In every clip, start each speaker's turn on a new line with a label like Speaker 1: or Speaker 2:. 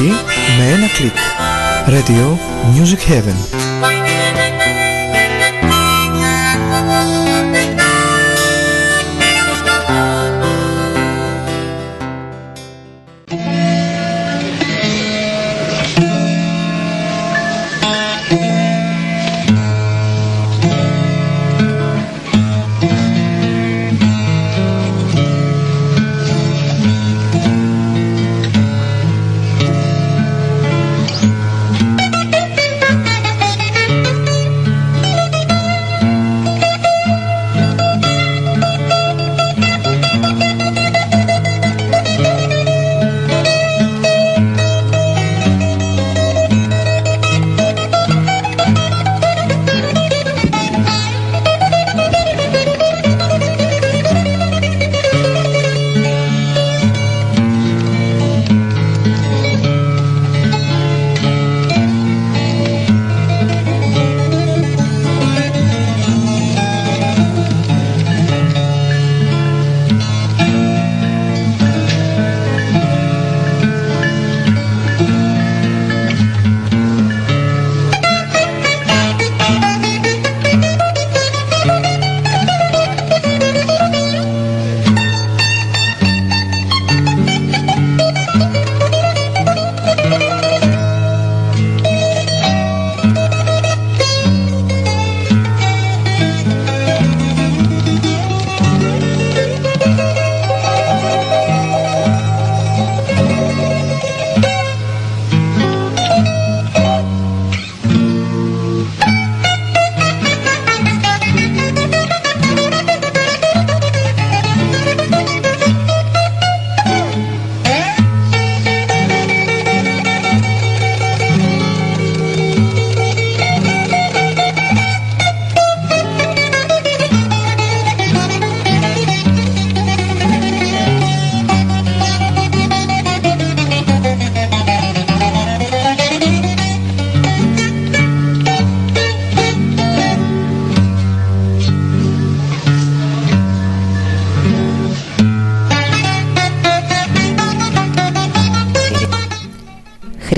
Speaker 1: Μουσική με ένα κλικ. Radio Music Heaven.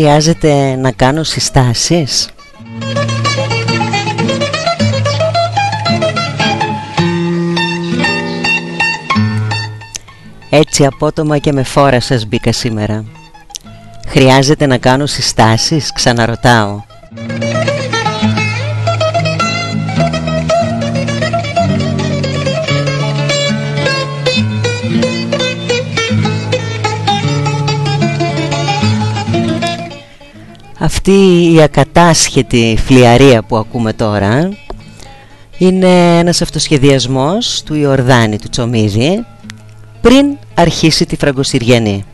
Speaker 2: Χρειάζεται να κάνω συστάσεις; Έτσι απότομα και με φόρα σας μπήκα σήμερα. Χρειάζεται να κάνω συστάσεις, ξαναρωτάω Αυτή η ακατάσχετη φλιαρία που ακούμε τώρα είναι ένας αυτοσχεδιασμός του Ιορδάνη του Τσομίδη πριν αρχίσει τη Φραγκοσυριανή.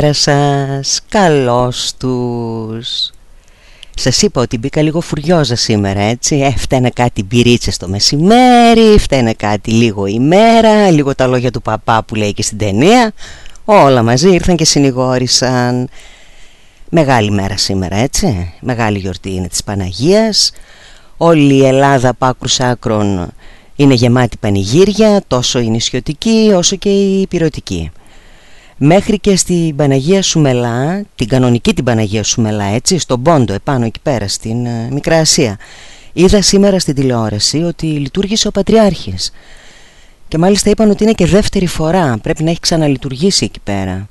Speaker 2: Καλησπέρα σας, καλώς τους. Σας είπα ότι μπήκα λίγο φουριόζα σήμερα έτσι. Έφτανε κάτι μπυρίτσες το μεσημέρι Φταίνε κάτι λίγο ημέρα Λίγο τα λόγια του παπά που λέει και στην ταινία. Όλα μαζί ήρθαν και συνηγόρησαν. Μεγάλη μέρα σήμερα έτσι. Μεγάλη γιορτή είναι της Παναγίας. Όλη η Ελλάδα πάκρους άκρων είναι γεμάτη πανηγύρια Τόσο η νησιωτική όσο και η πυρωτική Μέχρι και στην Παναγία Σουμελά, την κανονική την Παναγία Σουμελά, έτσι, στον Πόντο, επάνω εκεί πέρα, στην uh, Μικρά Ασία. Είδα σήμερα στην τηλεόραση ότι λειτουργήσε ο Πατριάρχης. Και μάλιστα είπαν ότι είναι και δεύτερη φορά, πρέπει να έχει ξαναλειτουργήσει εκεί πέρα.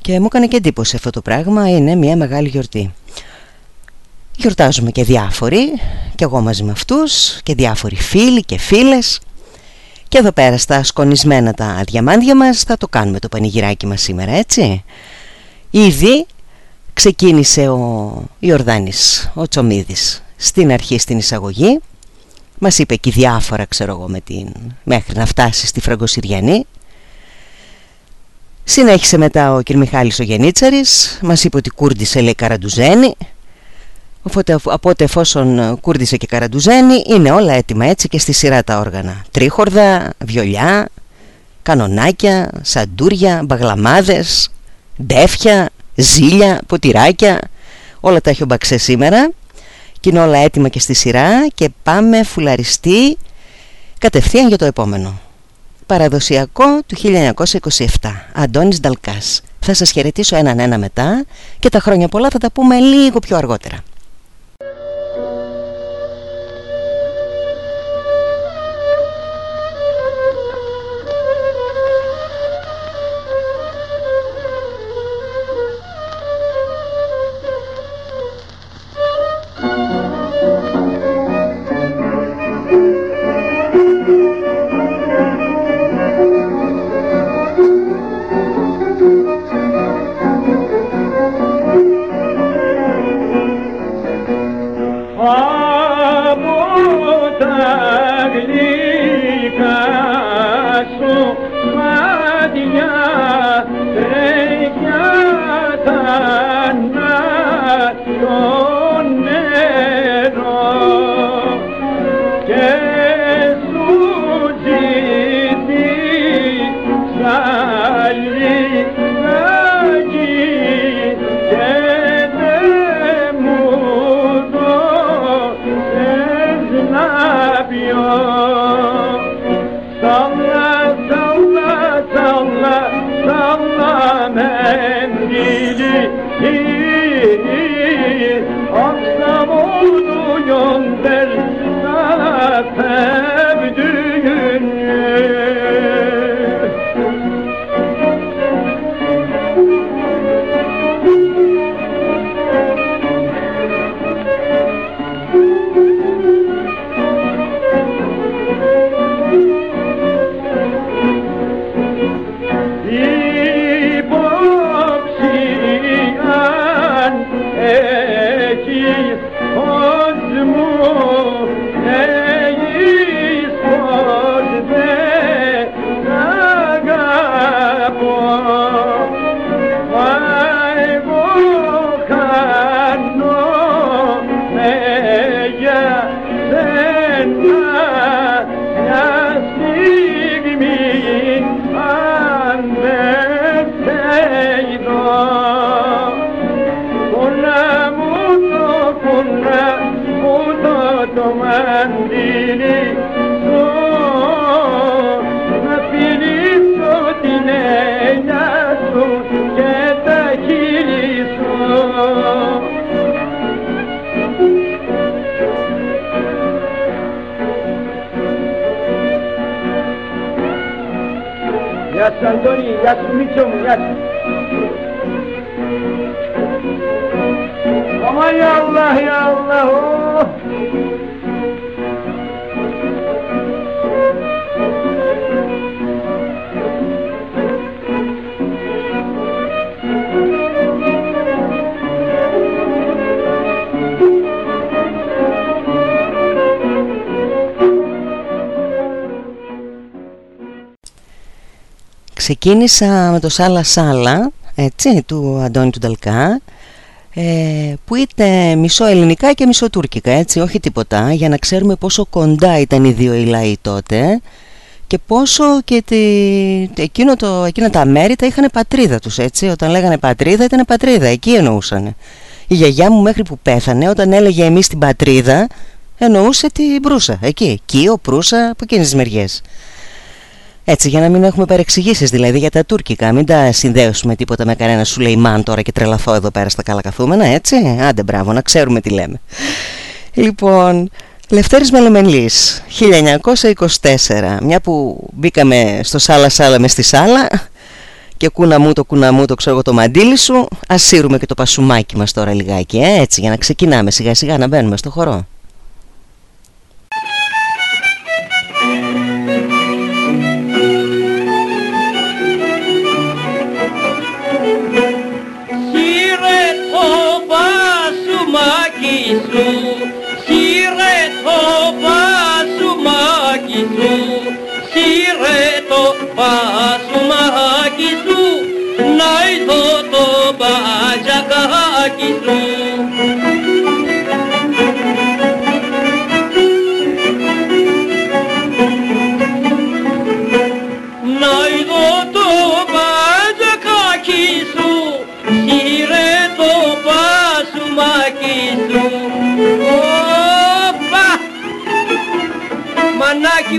Speaker 2: Και μου έκανε και εντύπωση αυτό το πράγμα, είναι μια μεγάλη γιορτή. Γιορτάζουμε και διάφοροι, και εγώ μαζί με αυτούς, και διάφοροι φίλοι και φίλες. Και εδώ πέρα στα σκονισμένα τα διαμάντια μας θα το κάνουμε το πανηγυράκι μας σήμερα έτσι. Ήδη ξεκίνησε ο Ιορδάνης, ο Τσομίδης στην αρχή στην εισαγωγή. Μας είπε και διάφορα ξέρω εγώ με την... μέχρι να φτάσει στη Φραγκοσυριανή. Συνέχισε μετά ο κ. Μιχάλης ο Γενίτσαρης Μας είπε ότι κούρντισε λέει Καραντουζένη Οπότε, οπότε εφόσον κούρδισε και καραντουζένη είναι όλα έτοιμα έτσι και στη σειρά τα όργανα. Τρίχορδα, βιολιά, κανονάκια, σαντούρια, μπαγλαμάδες, ντέφια, ζήλια, ποτηράκια. Όλα τα έχει ο Μπαξέ σήμερα και είναι όλα έτοιμα και στη σειρά και πάμε φουλαριστή κατευθείαν για το επόμενο. Παραδοσιακό του 1927 Αντώνης Νταλκάς. Θα σας χαιρετήσω έναν ένα μετά και τα χρόνια πολλά θα τα πούμε λίγο πιο αργότερα
Speaker 3: Yat Antoni, yat miçom, yat. Aman ya Allah ya Allah. Oh.
Speaker 2: Ξεκίνησα με το Σάλα Σάλα, έτσι, του Αντώνη του Νταλκά ε, που ήταν μισό ελληνικά και μισό τουρκικά, έτσι, όχι τίποτα, για να ξέρουμε πόσο κοντά ήταν οι δύο οι λαοί τότε και πόσο και τη, εκείνο το, εκείνα τα μέρη τα είχαν πατρίδα τους, έτσι, όταν λέγανε πατρίδα ήταν πατρίδα, εκεί εννοούσαν. Η γιαγιά μου μέχρι που πέθανε, όταν έλεγε εμείς την πατρίδα, εννοούσε την Προύσα, εκεί, Κίο, Προύσα, από εκείνες τις μεριές. Έτσι για να μην έχουμε παρεξηγήσεις δηλαδή για τα τουρκικά. Μην τα συνδέσουμε τίποτα με κανένα Σουλεϊμάν τώρα και τρελαθώ εδώ πέρα στα καλά καθούμενα έτσι. Άντε μπράβο να ξέρουμε τι λέμε. Λοιπόν Λευτέρης Μελεμελής 1924 Μια που μπήκαμε στο σάλα σάλα μες στη σάλα Και κούνα μου το κούνα μου το ξέρω εγώ το μαντίλι σου Ας σύρουμε και το πασουμάκι μας τώρα λιγάκι ε, Έτσι για να ξεκινάμε σιγά σιγά να μπαίνουμε στο χορό
Speaker 4: το πασουμάκι σου Να είδω το μπατζακάκι σου μανάκι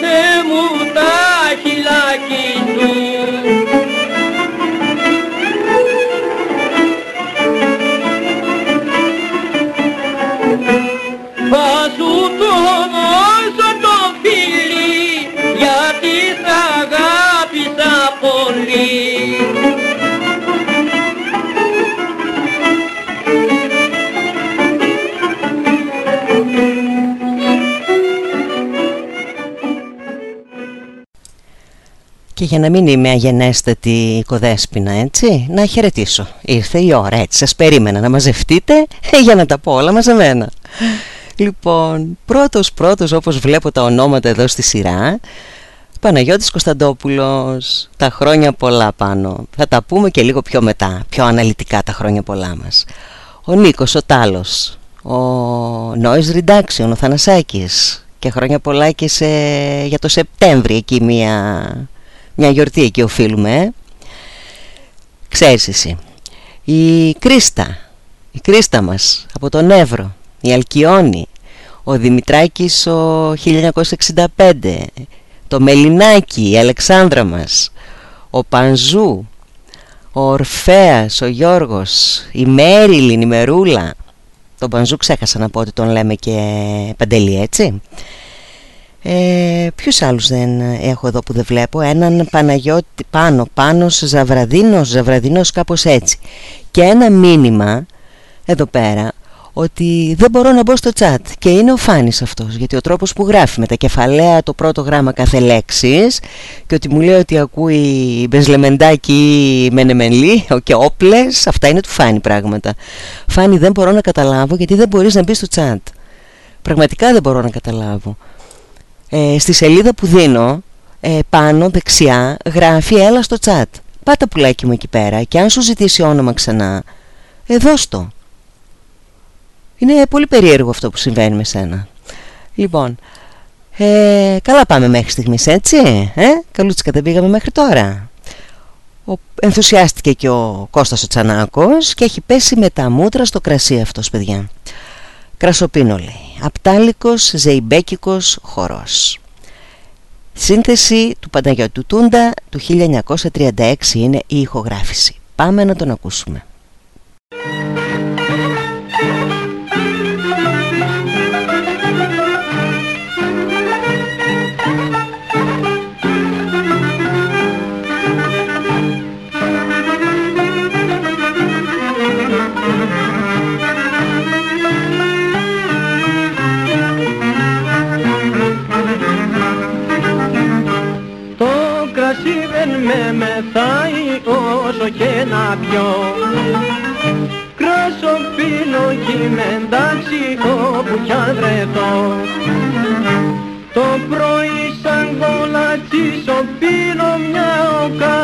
Speaker 5: δώσε μου τα χυλάκι σου Θα σου το δώσω το φίλι γιατί σ' αγάπησα πολύ
Speaker 2: Και για να μην είμαι αγενέστατη οικοδέσποινα έτσι Να χαιρετήσω. Ήρθε η ώρα έτσι Σας περίμενα να μαζευτείτε Για να τα πω όλα μαζεμένα Λοιπόν πρώτος πρώτος όπως βλέπω τα ονόματα εδώ στη σειρά Παναγιώτης Κωνσταντόπουλος Τα χρόνια πολλά πάνω. Θα τα πούμε και λίγο πιο μετά Πιο αναλυτικά τα χρόνια πολλά μας. Ο Νίκος ο Τάλος Ο Noise Reduction Ο Θανασάκης. Και χρόνια πολλά και σε... για το Σεπτέμβρη Εκεί μια μια γιορτή εκεί οφείλουμε ε. Ξέρεις εσύ Η Κρίστα Η Κρίστα μας από τον Εύρο Η Αλκιόνη Ο Δημητράκης ο 1965 Το Μελινάκι Η Αλεξάνδρα μας Ο Πανζού Ο Ορφέας Ο Γιώργος Η Μέριλιν Η Μερούλα Τον Πανζού ξέχασα να πω ότι τον λέμε και Παντελή έτσι ε, ποιους άλλους δεν έχω εδώ που δεν βλέπω; Έναν Παναγιώτη πάνω Πάνος Ζαβραδίνος Ζαβραδίνος κάπως έτσι. Και ένα μήνυμα Εδώ πέρα ότι δεν μπορώ να μπω στο chat. Και είναι ο Φάνης αυτός γιατί ο τρόπος που γράφει με τα κεφαλαία το πρώτο γράμμα κάθε λέξης και ότι μου λέει ότι ακούει μπεσλεμεντάκι μενεμενλή και όπλες αυτά είναι του Φάνη πράγματα. Φάνη δεν μπορώ να καταλάβω γιατί δεν μπορείς να μπεις στο chat. Πραγματικά δεν μπορώ να καταλάβω ε, στη σελίδα που δίνω ε, πάνω δεξιά γράφει έλα στο chat πάτα πουλάκι μου εκεί πέρα και αν σου ζητήσει όνομα ξανά ε, δώσ' το. Είναι πολύ περίεργο αυτό που συμβαίνει με σένα. Λοιπόν ε, καλά πάμε μέχρι στιγμής έτσι ε; καλούτσικα δεν πήγαμε μέχρι τώρα. Ο, ενθουσιάστηκε και ο Κώστας ο Τσανάκος και έχει πέσει με τα μούτρα στο κρασί αυτός παιδιά. Κρασοπίνο λέει Απτάλικος Ζεϊμπέκικος χορός. Σύνθεση του Παναγιώτου Τούντα του 1936 είναι η ηχογράφηση. Πάμε να τον ακούσουμε
Speaker 5: να πιω Κράσο πίνω κι είμαι εντάξει όπου κι αν βρεθώ. Το πρωί σαν κολατσίσω πίνω μια οκά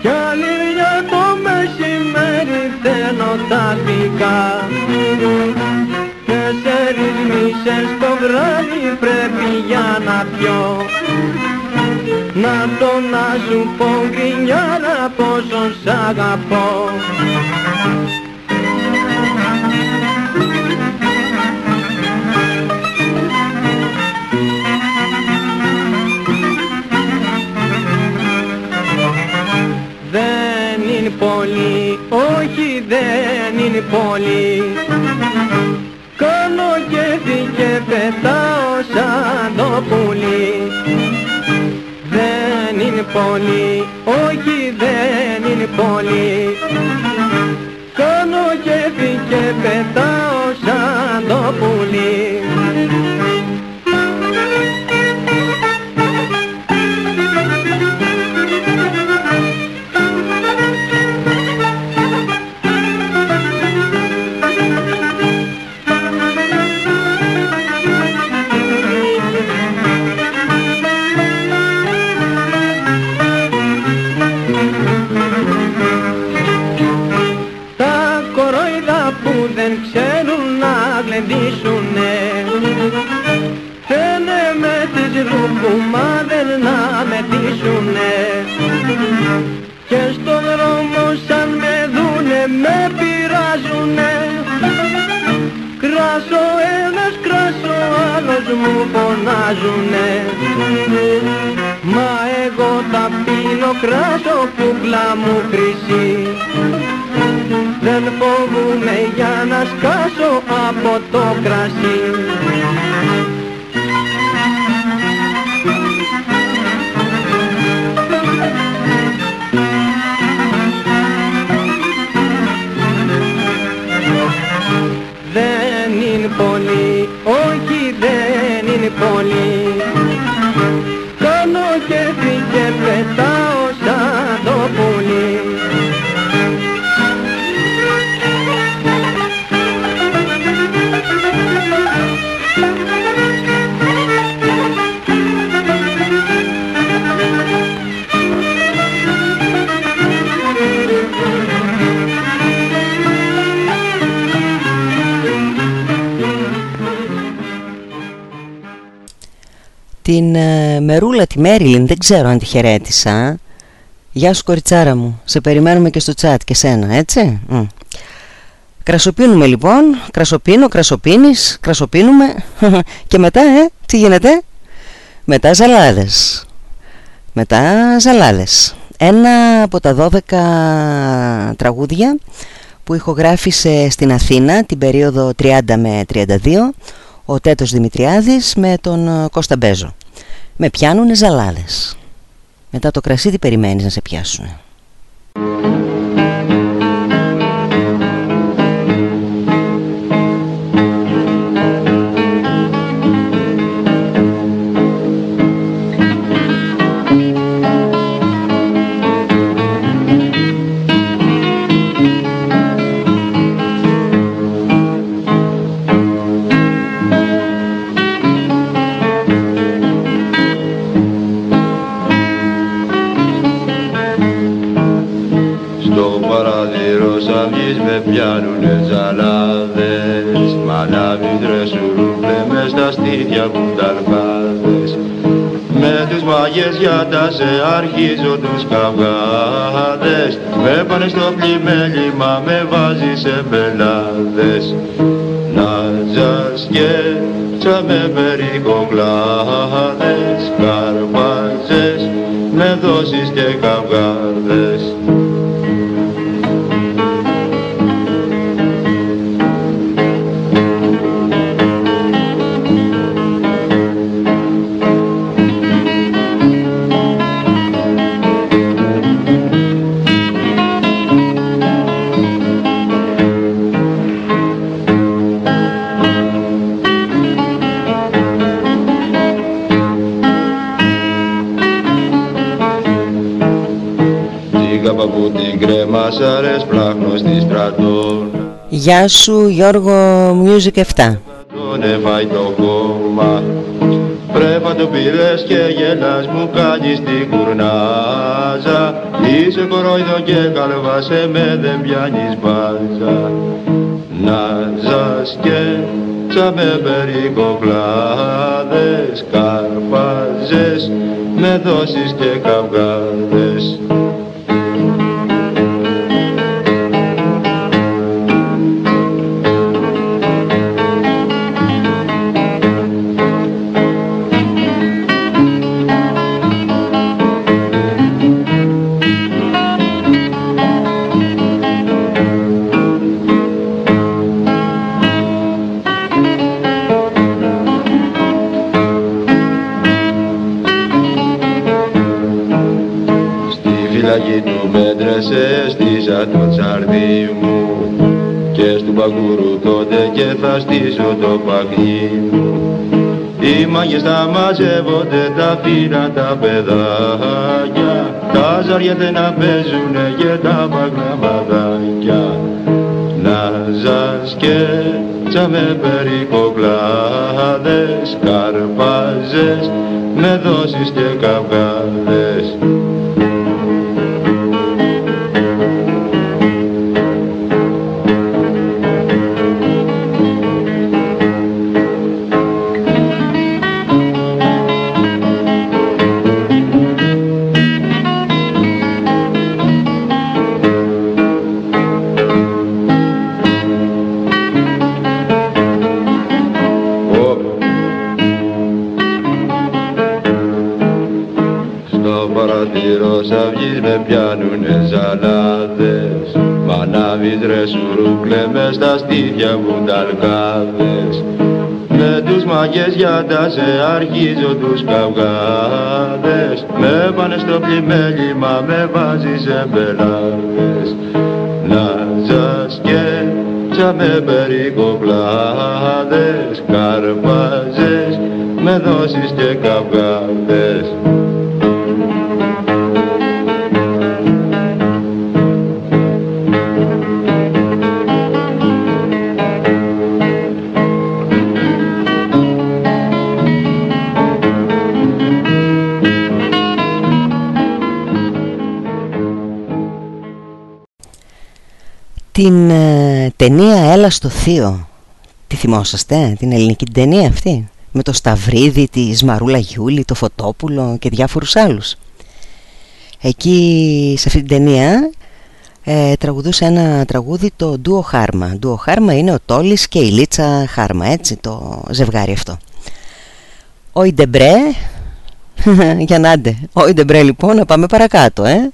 Speaker 5: Κι άλλη μια το μεσημέρι θέλω τα δικά Τέσσερις μισές το βράδυ πρέπει για να πιω να το να σου πω γκρινιάρα πόσο σ' αγαπώ. Δεν είναι πολύ, όχι δεν είναι πολύ. Κάνω και και πετάω σαν το πουλί δεν είναι πολύ, όχι δεν είναι πολύ. Κάνω κέφι και πετάω σαν το πουλί φωνάζουνε. Μα εγώ θα πίνω κράσο κούκλα μου χρυσή. Δεν φοβούμαι για να σκάσω από το κρασί
Speaker 2: Την ε, Μερούλα τη Μέριλιν δεν ξέρω αν τη χαιρέτησα. Γεια σου κοριτσάρα μου. Σε περιμένουμε και στο chat και σένα έτσι; Μ. Κρασοπίνουμε λοιπόν. Κρασοπίνω, κρασοπίνεις Κρασοπίνουμε. Και μετά ε, τι γίνεται; Μετά ζαλάδες. Μετά ζαλάδες. Ένα από τα 12 τραγούδια που ηχογράφησε στην Αθήνα την περίοδο 30 με 32 ο Τέτος Δημητριάδης με τον ε, Κώστα Μπέζο. Με πιάνουνε ζαλάδες. Μετά το κρασί τι περιμένεις να σε πιάσουνε.
Speaker 6: Μες στα στήθια που ταλπάδες Με τους μαγιές για τα σε αρχίζω τους καυγάδες. Με πάνε στο πλημέλι μα με βάζει σε μπελάδες Να ζας και με περικοκλάδες Καρπάζες με δώσεις και καυγάδες την κρέμασαρες πράχνω στη στρατόν.
Speaker 2: Γεια σου Γιώργο Music 7
Speaker 6: Τον έφαει το κόμμα Πρέπα το πήρες και γελάς μου κάνεις την κουρνάζα. Είσαι κορόιδο και καλβάσαι με δεν πιάνεις μπάζα Να ζας και τσάμε περικοκλάδες Καρπάζες με δώσεις και καυγάδες θα στήσω το παγνί μου Οι μάγες τα μαζεύονται τα φύρα τα παιδάκια. Τα ζαριέται να παίζουνε και τα παγναμαδάκια Να ζας και τσάμε περικοκλάδες Καρπάζες με δώσεις και καυγάδες σουρούκλε μες στα στήθια μου ταλκάδες με τους μαγιές για τα σε αρχίζω τους καυγάδες. Με πάνε στο πλημέλημα, με βάζει σε μπελάδες. Να σας και με περικοπλάδες. Καρπάζες με δώσεις και καυγάδες
Speaker 2: την ε, ταινία Έλα στο Θείο Τη θυμόσαστε, την ελληνική ταινία αυτή; Με το Σταυρίδι, τη Σμαρούλα Γιούλη, το Φωτόπουλο και διάφορους άλλους. Εκεί σε αυτή την ταινία ε, τραγουδούσε ένα τραγούδι το Ντουο Χάρμα Ντουο Χάρμα είναι ο Τόλης και η Λίτσα Χάρμα, έτσι το ζευγάρι αυτό. Άιντε μπρε, για να άντε, Άιντε μπρε λοιπόν να πάμε παρακάτω ε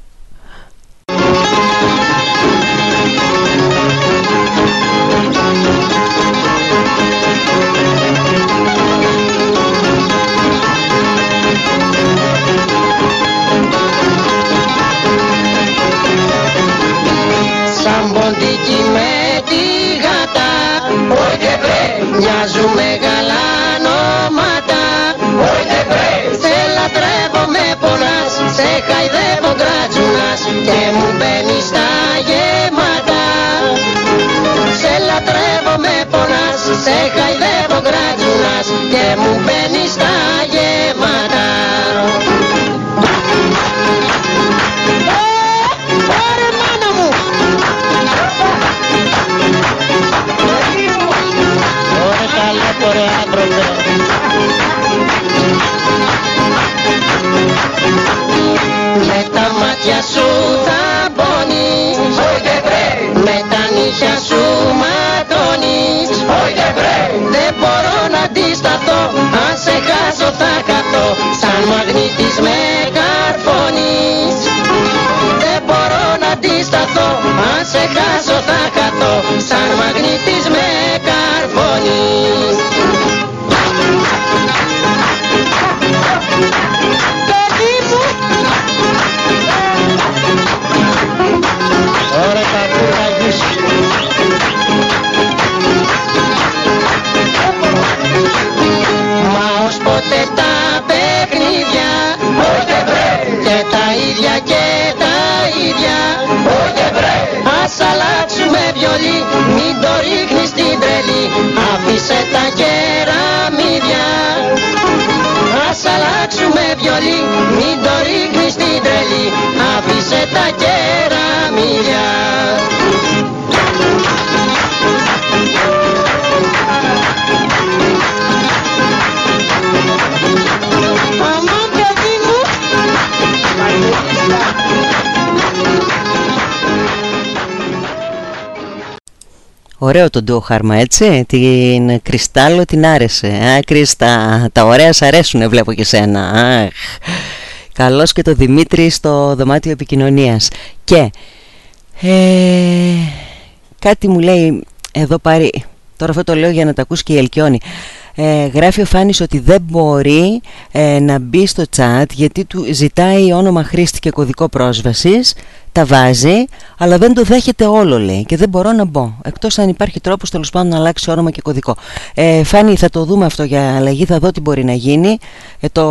Speaker 7: Με τα μάτια σου θα πόνεις Με τα νύχια σου ματώνεις. Δεν μπορώ να αντισταθώ. Αν σε χάσω θα καθώ Σαν μαγνήτης με καρφώνεις. Δεν μπορώ να αντισταθώ. Αν σε χάσω θα καθώ Σαν μαγνήτης με καρφώνεις μην το ρίχνεις στην τρελή. Άφησε τα κεραμίδια. Ας αλλάξουμε βιολί μην το ρίχνεις στην τρελή. Άφησε τα κεραμίδια
Speaker 2: Ωραίο το ντουο χάρμα έτσι. Την Κρυστάλλο την άρεσε. Α Κρίστα Τα ωραία σ' αρέσουνε βλέπω και σένα. Αχ. Καλώς και το Δημήτρη στο δωμάτιο επικοινωνίας. Και ε, Κάτι μου λέει Εδώ πάρει Τώρα αυτό το λέω για να τα ακούσει και η Ελκιόνη ε, γράφει ο Φάνης ότι δεν μπορεί ε, να μπει στο chat γιατί του ζητάει όνομα χρήστη και κωδικό πρόσβασης τα βάζει αλλά δεν το δέχεται όλο λέει και δεν μπορώ να μπω εκτός αν υπάρχει τρόπος τέλος πάντων να αλλάξει όνομα και κωδικό. Ε, Φάνη θα το δούμε αυτό για αλλαγή θα δω τι μπορεί να γίνει. Ε, το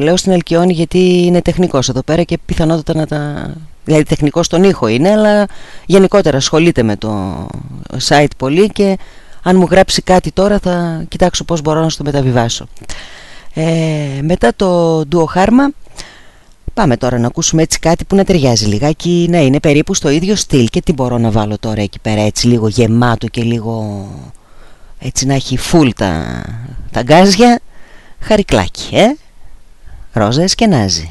Speaker 2: λέω στην Ελκιόνη γιατί είναι τεχνικός εδώ πέρα και πιθανότατα να τα δηλαδή τεχνικός στον ήχο είναι αλλά γενικότερα ασχολείται με το site πολύ και αν μου γράψει κάτι τώρα θα κοιτάξω πώς μπορώ να στο μεταβιβάσω. Ε, μετά το Duo Harma πάμε τώρα να ακούσουμε έτσι κάτι που να ταιριάζει λιγάκι. Να είναι περίπου στο ίδιο στυλ και τι μπορώ να βάλω τώρα εκεί πέρα έτσι λίγο γεμάτο και λίγο έτσι να έχει φουλ τα, τα γκάζια. Χαρικλάκι ε; Ρόζα Εσκενάζη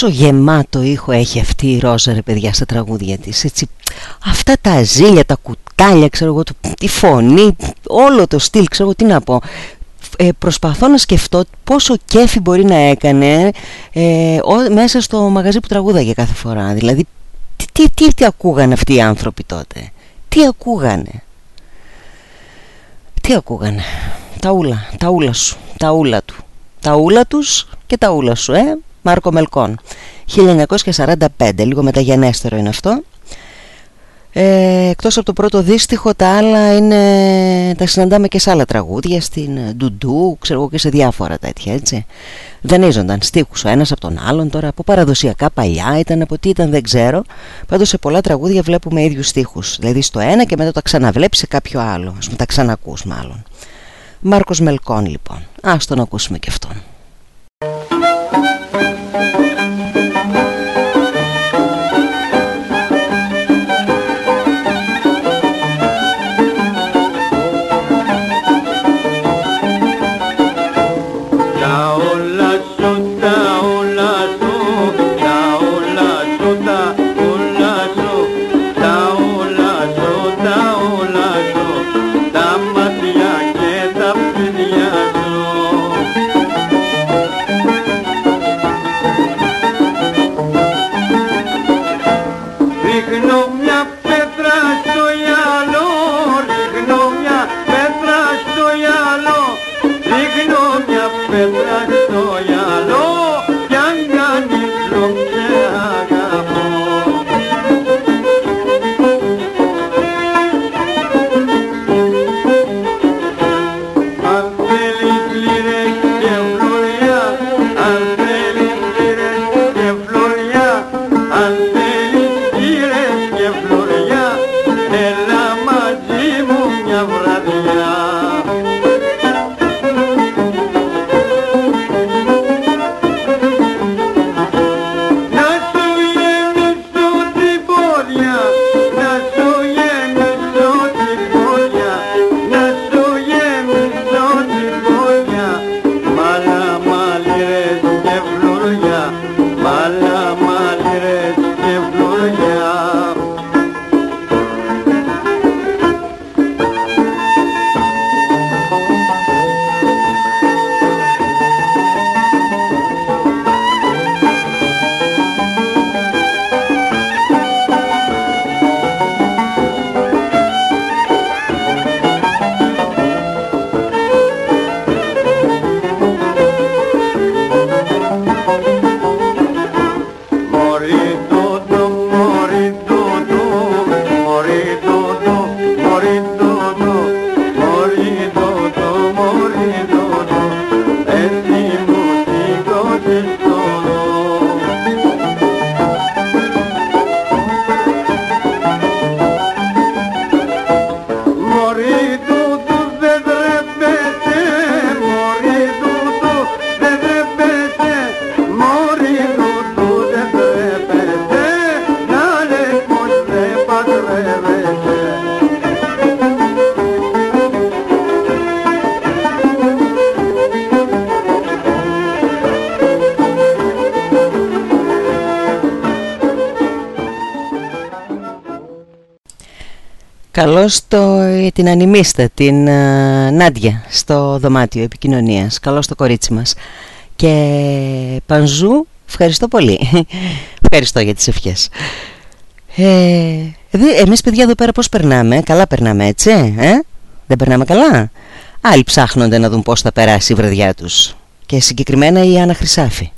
Speaker 2: πόσο γεμάτο ήχο έχει αυτή η Ρόζα ρε παιδιά στα τραγούδια της. Έτσι, αυτά τα ζήλια, τα κουτάλια ξέρω εγώ, τη φωνή όλο το στυλ ξέρω εγώ τι να πω. Ε, προσπαθώ να σκεφτώ πόσο κέφι μπορεί να έκανε ε, μέσα στο μαγαζί που τραγούδαγε κάθε φορά. Δηλαδή τι, τι, τι ακούγανε αυτοί οι άνθρωποι τότε; Τι ακούγανε; Τι ακούγανε; Τα ούλα, τα ούλα σου, τα ούλα του. Τα ούλα τους και τα ούλα σου, ε Μάρκο Μελκόν. 1945, λίγο μεταγενέστερο είναι αυτό. Ε, εκτός από το πρώτο δίστιχο τα άλλα είναι, τα συναντάμε και σε άλλα τραγούδια στην Ντουντού, ξέρω εγώ και σε διάφορα τέτοια έτσι. Δανείζονταν στίχους ο ένας από τον άλλον τώρα από παραδοσιακά παλιά ήταν από τι ήταν δεν ξέρω. Πάντως σε πολλά τραγούδια βλέπουμε ίδιους στίχους. Δηλαδή στο ένα και μετά τα ξαναβλέψει σε κάποιο άλλο ας πούμε τα ξανακούς μάλλον. Μάρκος Μελκόν λοιπόν. Ας τον ακούσουμε και αυτόν Καλώς το, την ανημίστε, την uh, Νάντια στο δωμάτιο επικοινωνίας. Καλώς το κορίτσι μας. Και Πανζού, ευχαριστώ πολύ. ευχαριστώ για τις ευχές. Ε, εμείς παιδιά εδώ πέρα πώς περνάμε, καλά περνάμε έτσι, ε; δεν περνάμε καλά; Άλλοι ψάχνονται να δουν πώς θα περάσει η βραδιά τους. Και συγκεκριμένα η Άννα Χρυσάφη.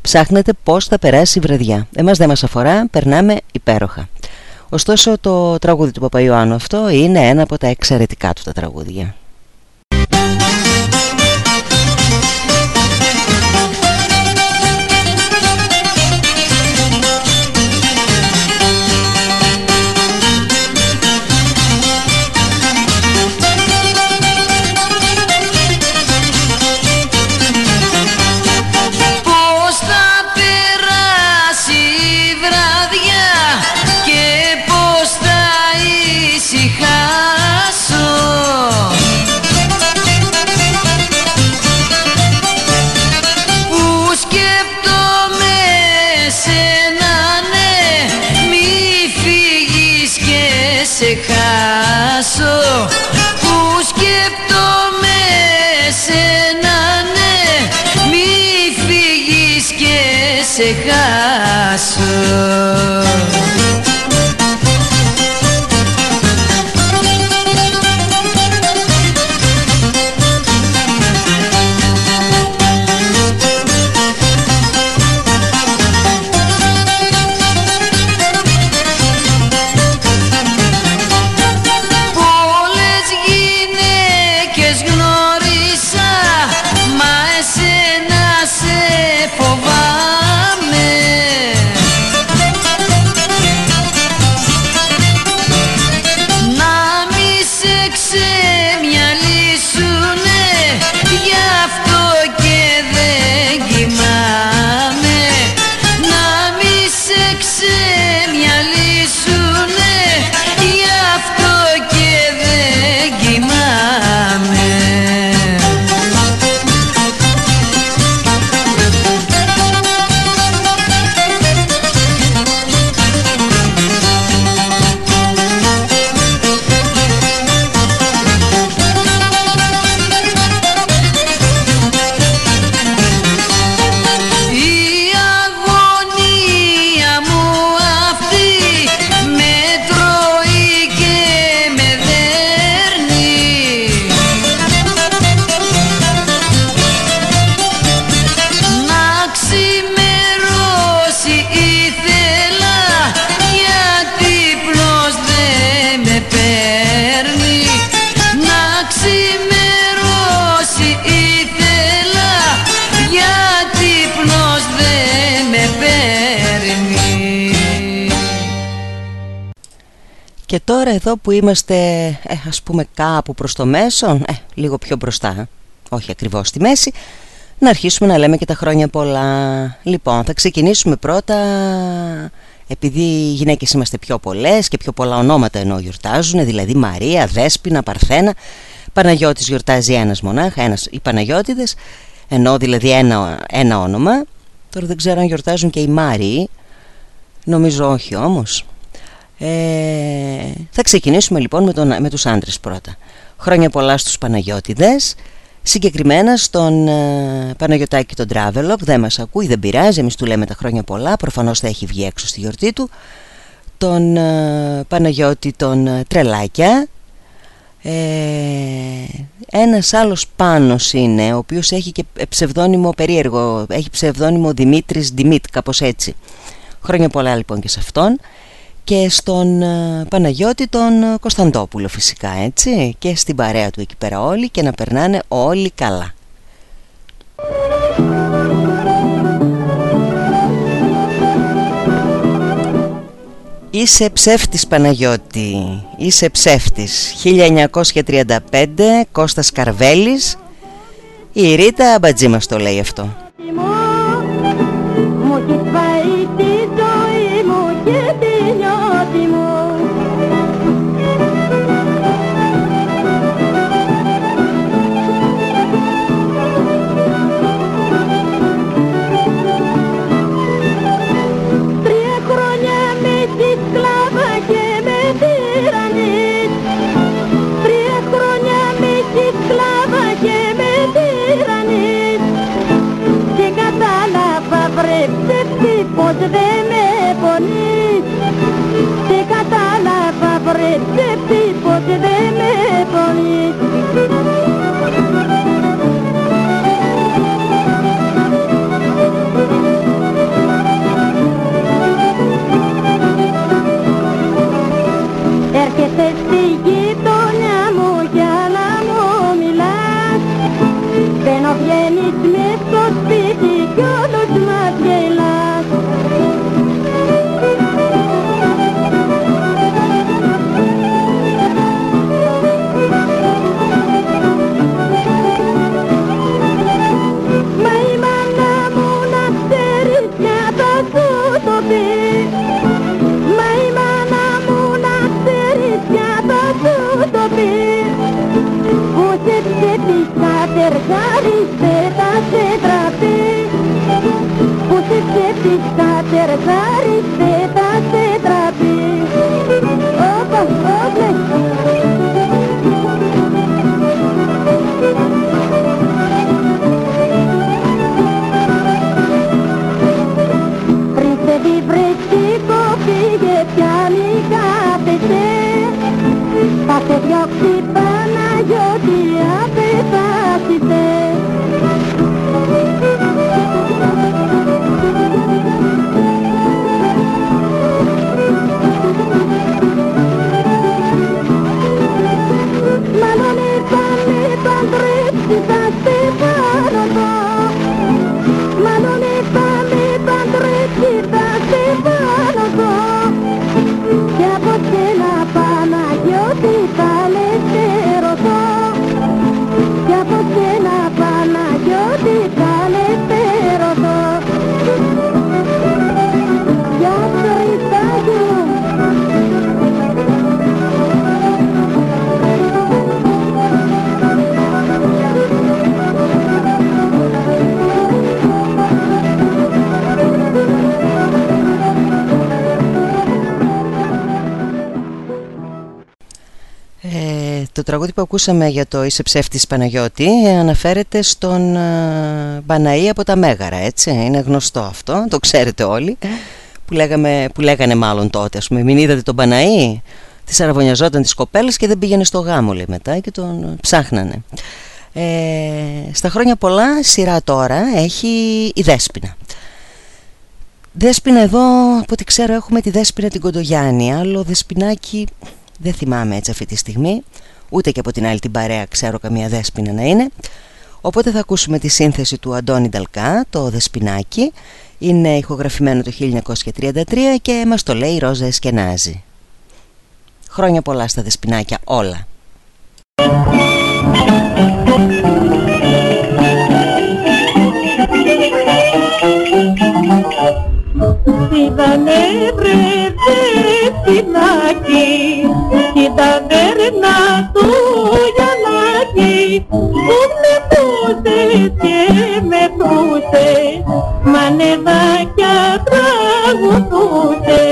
Speaker 2: Ψάχνετε πώς θα περάσει η βραδιά. Εμάς δεν μας αφορά, περνάμε υπέροχα. Ωστόσο το τραγούδι του Παπαϊωάννου αυτό είναι ένα από τα εξαιρετικά του τα τραγούδια. Τώρα εδώ που είμαστε ε, ας πούμε κάπου προς το μέσο, ε, λίγο πιο μπροστά, όχι ακριβώς στη μέση, να αρχίσουμε να λέμε και τα χρόνια πολλά. Λοιπόν, θα ξεκινήσουμε πρώτα, επειδή οι γυναίκες είμαστε πιο πολλές και πιο πολλά ονόματα ενώ γιορτάζουν, δηλαδή Μαρία, Δέσποινα, Παρθένα, Παναγιώτης γιορτάζει ένας μονάχα, ένας, οι Παναγιώτιδες, ενώ δηλαδή ένα, ένα όνομα. Τώρα δεν ξέρω αν γιορτάζουν και οι Μάριοι, νομίζω όχι όμως. Ε, θα ξεκινήσουμε λοιπόν με, τον, με τους άντρες πρώτα. Χρόνια πολλά στους Παναγιώτιδες, συγκεκριμένα στον ε, Παναγιωτάκη τον Travelop, δεν μας ακούει, δεν πειράζει, εμείς του λέμε τα χρόνια πολλά, προφανώς θα έχει βγει έξω στη γιορτή του. Τον ε, Παναγιώτη τον ε, Τρελάκια, ε, ένας άλλος Πάνος είναι, ο οποίος έχει και ψευδόνυμο περίεργο, έχει ψευδόνυμο Δημήτρης Δημήτ, κάπως έτσι. Χρόνια πολλά λοιπόν και σε αυτόν και στον ε, Παναγιώτη τον ε, Κωνσταντόπουλο φυσικά έτσι. Και στην παρέα του εκεί πέρα όλοι και να περνάνε όλοι καλά. Είσαι ψεύτης Παναγιώτη, είσαι ψεύτης. 1935, Κώστας Καρβέλης. Η Ρίτα Αμπατζή μας το λέει αυτό
Speaker 8: ψεύτη πως δεν με πονείς. Και κατάλαβα βρε ψεύτη πως δεν με πονείς para το
Speaker 2: τραγούδι που ακούσαμε για το «Είσαι ψεύτης Παναγιώτη» αναφέρεται στον ε, Παναή από τα Μέγαρα, έτσι, είναι γνωστό αυτό, το ξέρετε όλοι. Που, λέγαμε, που λέγανε μάλλον τότε, ας πούμε, μην είδατε τον Παναή της αραβωνιαζόταν τις κοπέλες και δεν πήγαινε στο γάμο λέει μετά και τον ψάχνανε. Ε, στα χρόνια πολλά σειρά τώρα έχει η Δέσποινα. Δέσποινα εδώ από ό,τι ξέρω έχουμε τη Δέσποινα την Κοντογιάννη. Άλλο Δεσποινάκι δεν θυμάμαι έτσι αυτή τη στιγμή ούτε και από την άλλη την παρέα ξέρω καμία Δέσποινα να είναι. Οπότε θα ακούσουμε τη σύνθεση του Αντώνη Νταλκά το Δεσποινάκι είναι ηχογραφημένο το 1933 και μας το λέει Ρόζα Εσκενάζη. Χρόνια πολλά στα Δεσποινάκια όλα.
Speaker 9: Είδανε βρε δεσποινάκι Μανεδάκια τραγουδούσε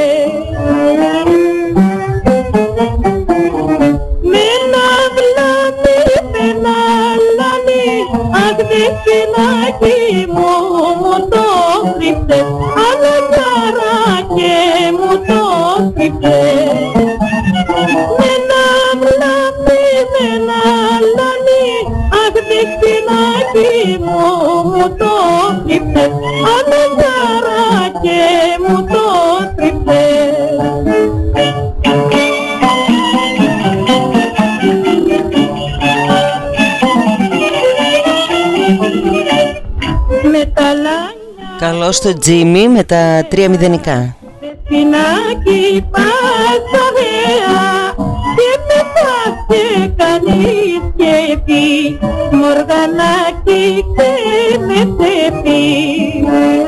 Speaker 9: Με ένα βλάμι, με ένα λάμι Αχ δεσποινάκι μου μου το κρύψε και μου το κρυφτέ. Με ένα βλάφι, με ένα λάνι, αχ δεξινάκι μου, μου το κρυφτέ. Αναγκάρα και μου το κρυφτέ. Με τα λάνια
Speaker 2: Καλό στο Τζίμι με τα τρία μηδενικά
Speaker 9: Σπινάκι πασαρέα και με πάσε κανείς και πει Μοργανάκι be.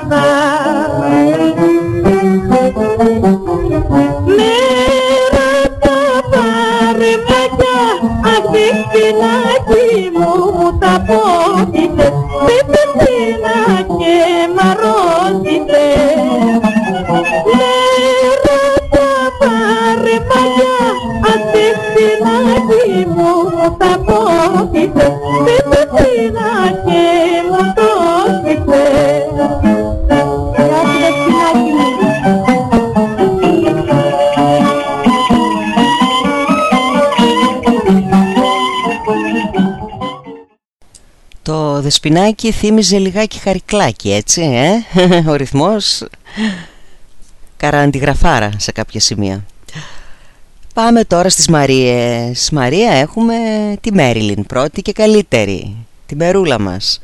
Speaker 9: Papa. Το
Speaker 2: δεσπινάκι θύμιζε λιγάκι χαρικλάκι έτσι ε; Ο ρυθμός. Καραντιγραφάρα σε κάποια σημεία. Πάμε τώρα στις Μαρίες. Μαρία έχουμε τη Μέριλιν πρώτη και καλύτερη Τη μερούλα μας.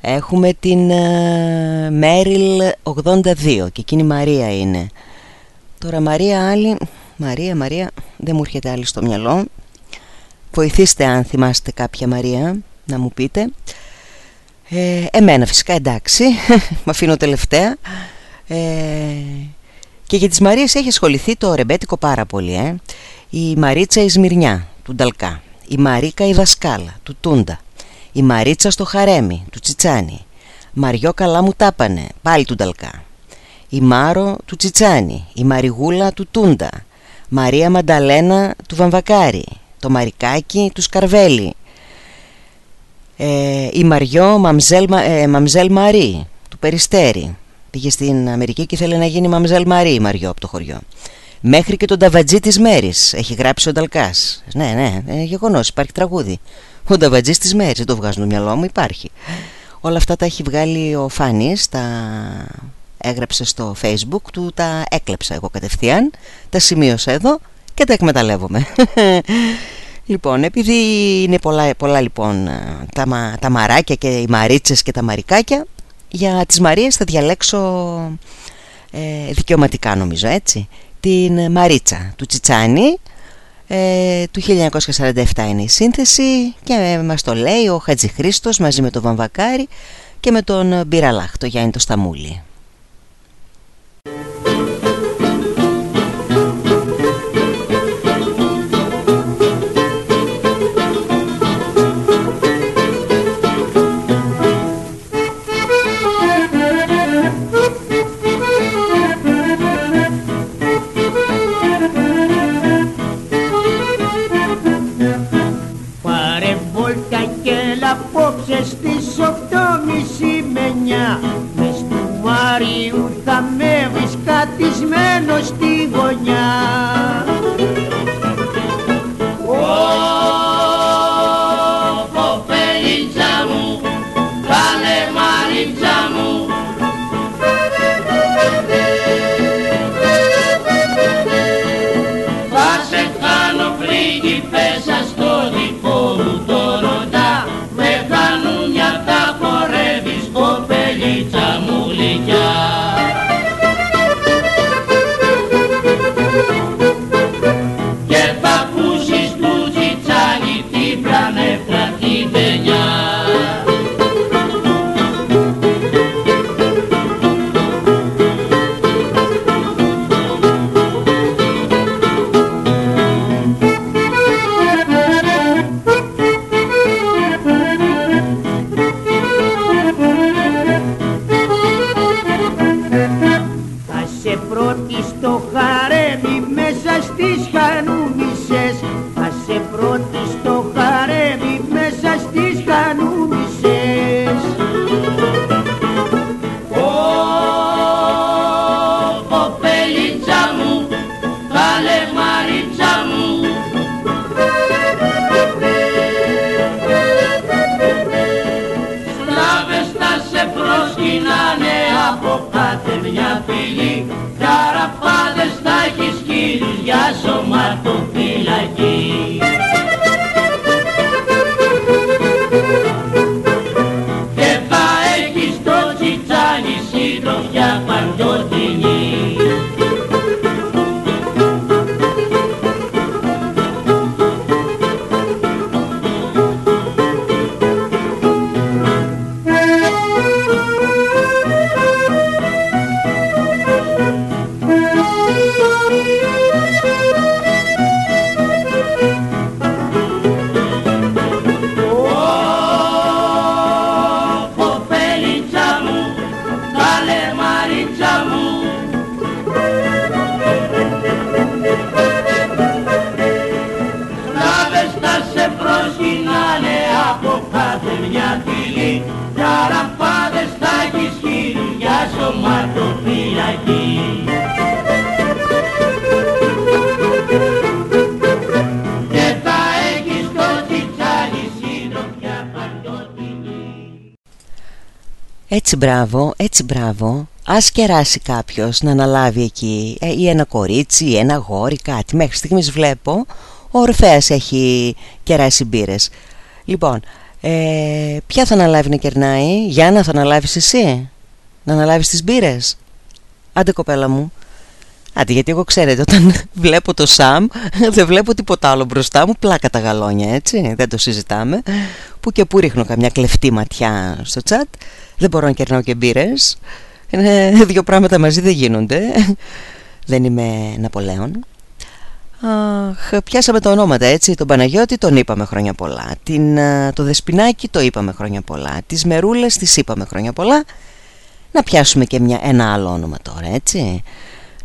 Speaker 2: Έχουμε την ε, Μέριλ 82 Και εκείνη η Μαρία είναι. Τώρα Μαρία άλλη Μαρία, Μαρία Δεν μου έρχεται άλλη στο μυαλό. Βοηθήστε αν θυμάστε κάποια Μαρία Να μου πείτε ε, Εμένα φυσικά εντάξει. Μ' αφήνω τελευταία. Ε, Και για τις Μαρίες έχει ασχοληθεί το ρεμπέτικο πάρα πολύ ε. Η Μαρίτσα η Σμυρνιά Του Νταλκά. Η Μαρίκα η Δασκάλα Του Τούντα. Η Μαρίτσα στο Χαρέμι Του Τσιτσάνι Μαριό καλά μου τάπανε Πάλι του Νταλκά. Η Μάρο του Τσιτσάνι Η Μαριγούλα του Τούντα. Μαρία Μανταλένα του Βαμβακάρη. Το Μαρικάκι του Σκαρβέλη ε, η Μαριό Μαμζέλ, Μα- ε, Μαμζέλ Μαρή του Περιστέρη. Πήγε στην Αμερική και ήθελε να γίνει Μαμζέλ Μαρή η Μαριό από το χωριό. Μέχρι και τον Ταβατζή της Μέρης. Έχει γράψει ο Νταλκάς. Ναι ναι ε, γεγονός υπάρχει τραγούδι. Ο Ταβατζής της Μέρης δεν το βγάζω στο μυαλό μου υπάρχει. Όλα αυτά τα έχει βγάλει ο Φάνης τα έγραψε στο facebook του τα έκλεψα εγώ κατευθείαν τα σημείωσα εδώ και τα εκμεταλλεύομαι Λοιπόν, επειδή είναι πολλά, πολλά λοιπόν τα, μα, τα μαράκια και οι μαρίτσες και τα μαρικάκια για τις Μαρίες θα διαλέξω ε, δικαιωματικά νομίζω έτσι την Μαρίτσα του Τσιτσάνη ε, του 1947 είναι η σύνθεση και μας το λέει ο Χατζηχρήστος μαζί με τον Βαμβακάρη και με τον Μπυραλάχ, το Γιάννη το Σταμούλη.
Speaker 10: Κατισμένο στη γωνιά
Speaker 2: Έτσι μπράβο, έτσι μπράβο. Ας κεράσει κάποιος να αναλάβει εκεί ε, Ή ένα κορίτσι ή ένα γόρι κάτι. Μέχρι στιγμής βλέπω Ο Ορφέας έχει κεράσει μπύρες. Λοιπόν ε, Ποια θα αναλάβει να κερνάει; Γιάννα θα αναλάβεις εσύ; Να αναλάβεις τις μπύρες; Άντε κοπέλα μου Άντε γιατί εγώ ξέρετε όταν βλέπω το Σαμ Δεν βλέπω τίποτα άλλο μπροστά μου Πλάκα τα γαλόνια έτσι Δεν το συζητάμε. Που και που ρίχνω καμιά κλεφτή ματιά στο τσάτ Δεν μπορώ να κερνάω και μπύρες. Είναι δύο πράγματα μαζί δεν γίνονται. Δεν είμαι Ναπολέον. Αχ, πιάσαμε τα ονόματα έτσι Τον Παναγιώτη τον είπαμε χρόνια πολλά. Την, α, Το Δεσπινάκι το είπαμε χρόνια πολλά. Τις Μερούλες τις είπαμε χρόνια πολλά. Να πιάσουμε και μια, ένα άλλο όνομα τώρα έτσι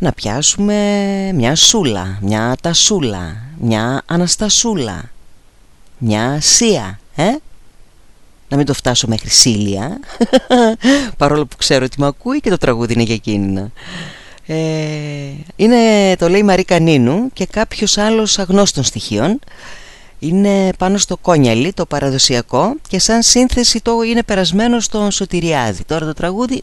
Speaker 2: Να πιάσουμε μια Σούλα Μια Τασούλα Μια Αναστασούλα Μια Σία ε; Να μην το φτάσω μέχρι Σίλια Παρόλο που ξέρω ότι με ακούει και το τραγούδι είναι για εκείνη. Ε, είναι, το λέει η Μαρίκα Νίνου και κάποιος άλλος αγνώστων στοιχείων. Είναι πάνω στο κόνιαλι το παραδοσιακό και σαν σύνθεση το είναι περασμένο στο Σωτηριάδη. Τώρα το τραγούδι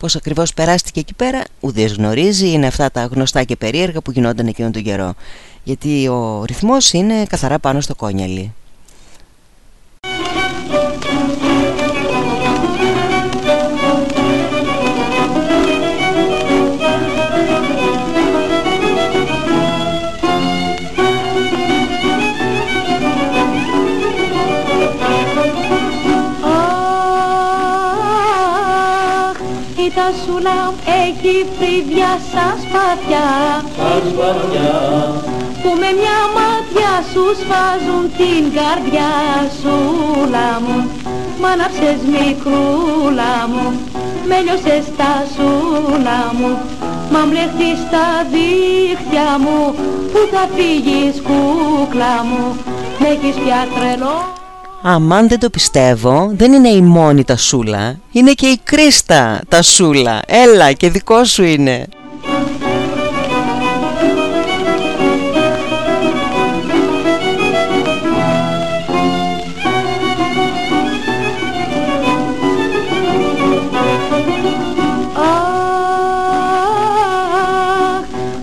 Speaker 2: Πώς ακριβώς περάστηκε εκεί πέρα ουδές γνωρίζει Είναι αυτά τα γνωστά και περίεργα που γινόταν εκείνον τον καιρό. Γιατί ο ρυθμός είναι καθαρά πάνω στο κόνιαλι
Speaker 8: σούλα έχει φρύδια σαν σπαθιά. Που με μια μάτια σου σφάζουν την καρδιά σούλα μου μ' άναψες μικρούλα μου με λιώσες τα σούλα μου μα μπλεχτείς στα δίχτυα μου που θα φύγεις κούκλα μου. Με έχεις πια τρελό
Speaker 2: Αμάν δεν το πιστεύω, δεν είναι η μόνη τα σούλα, είναι και η Κρίστα τα σούλα. Έλα και δικό σου είναι.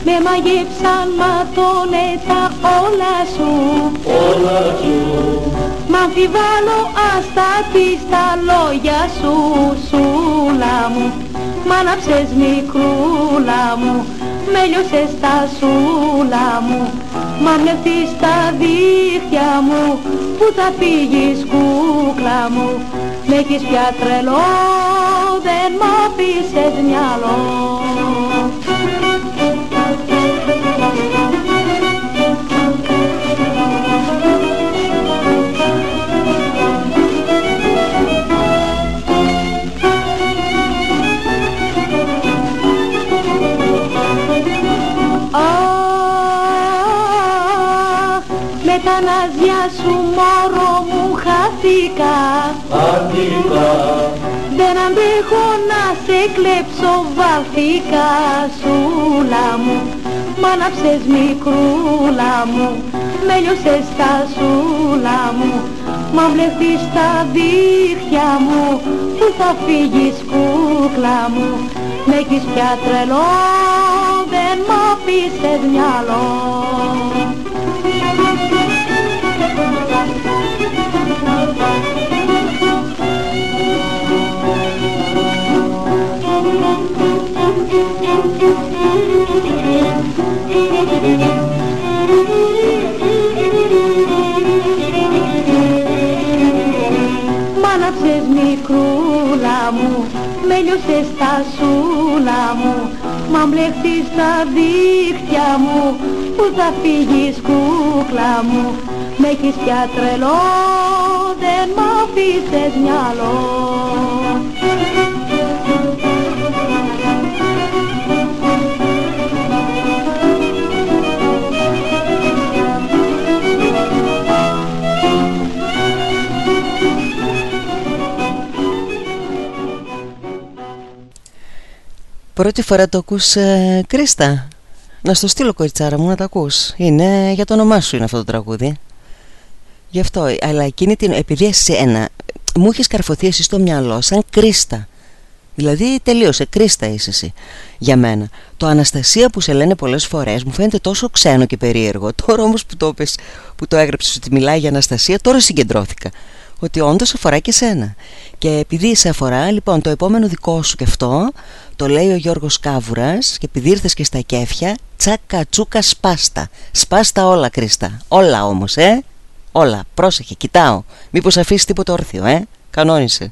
Speaker 8: με μαγείψαν ματώνε τα όλα σου, όλα σου. Μ' αμφιβάλλω αστάτη στα λόγια σου, σούλα μου. Μ' άναψες μικρούλα μου, με λιώσες τα σούλα μου. Μ' αμνευθείς στα δίχτυα μου, που θα φύγεις κούκλα μου. Μ' έχεις πια τρελό, δεν μ' αφήσες μυαλό χάθηκα Χάθηκα Δεν αντέχω να σε κλέψω βάλθηκα σούλα μου. Μ' άναψες μικρούλα μου Με λιώσες τα σούλα μου. Μα βλεφτείς στα δίχτυα μου Που θα φύγεις κούκλα μου. Με έχεις πια τρελό Δεν μ' αφήσες μυαλό Μ' άναψες μικρούλα μου, με λιώσες τα σούλα μου. Μα μπλεχτείς στα δίχτυα μου, που θα φύγεις κούκλα μου. Με έχεις πια τρελό, δεν μ' αφήσες μυαλό.
Speaker 2: Πρώτη φορά το ακούς ε, Κρίστα. Να στο στείλω κοριτσάρα μου να το ακούς. Είναι για το όνομά σου είναι αυτό το τραγούδι Γι' αυτό Αλλά εκείνη την επειδή εσένα Μου έχεις καρφωθεί εσύ στο μυαλό σαν Κρίστα Δηλαδή τελείωσε, Κρίστα είσαι εσύ για μένα. Το Αναστασία που σε λένε πολλές φορές μου φαίνεται τόσο ξένο και περίεργο. Τώρα όμως που το, πες, που το έγραψες ότι μιλάει για Αναστασία, τώρα συγκεντρώθηκα ότι όντως αφορά και σένα. Και επειδή σε αφορά, λοιπόν, το επόμενο δικό σου και αυτό το λέει ο Γιώργος Κάβουρας και επειδή ήρθες και στα κέφια, τσάκα τσούκα σπάστα. Σπάστα όλα, Κρίστα. Όλα όμως, ε. Όλα. Πρόσεχε, κοιτάω. Μήπως αφήσεις τίποτα όρθιο, ε; Κανόνισε.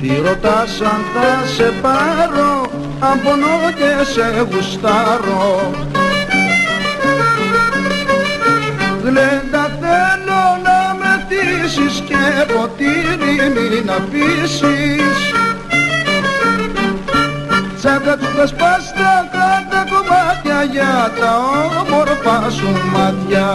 Speaker 11: Τι ρωτάς αν θα σε πάρω αν πονώ και σε γουστάρω Γλέντα θέλω να με τύσεις και ποτήρι μην αφήσεις Τσάκα τσούκα σπάστα κράτα κομμάτια για τα όμορφα σου μάτια.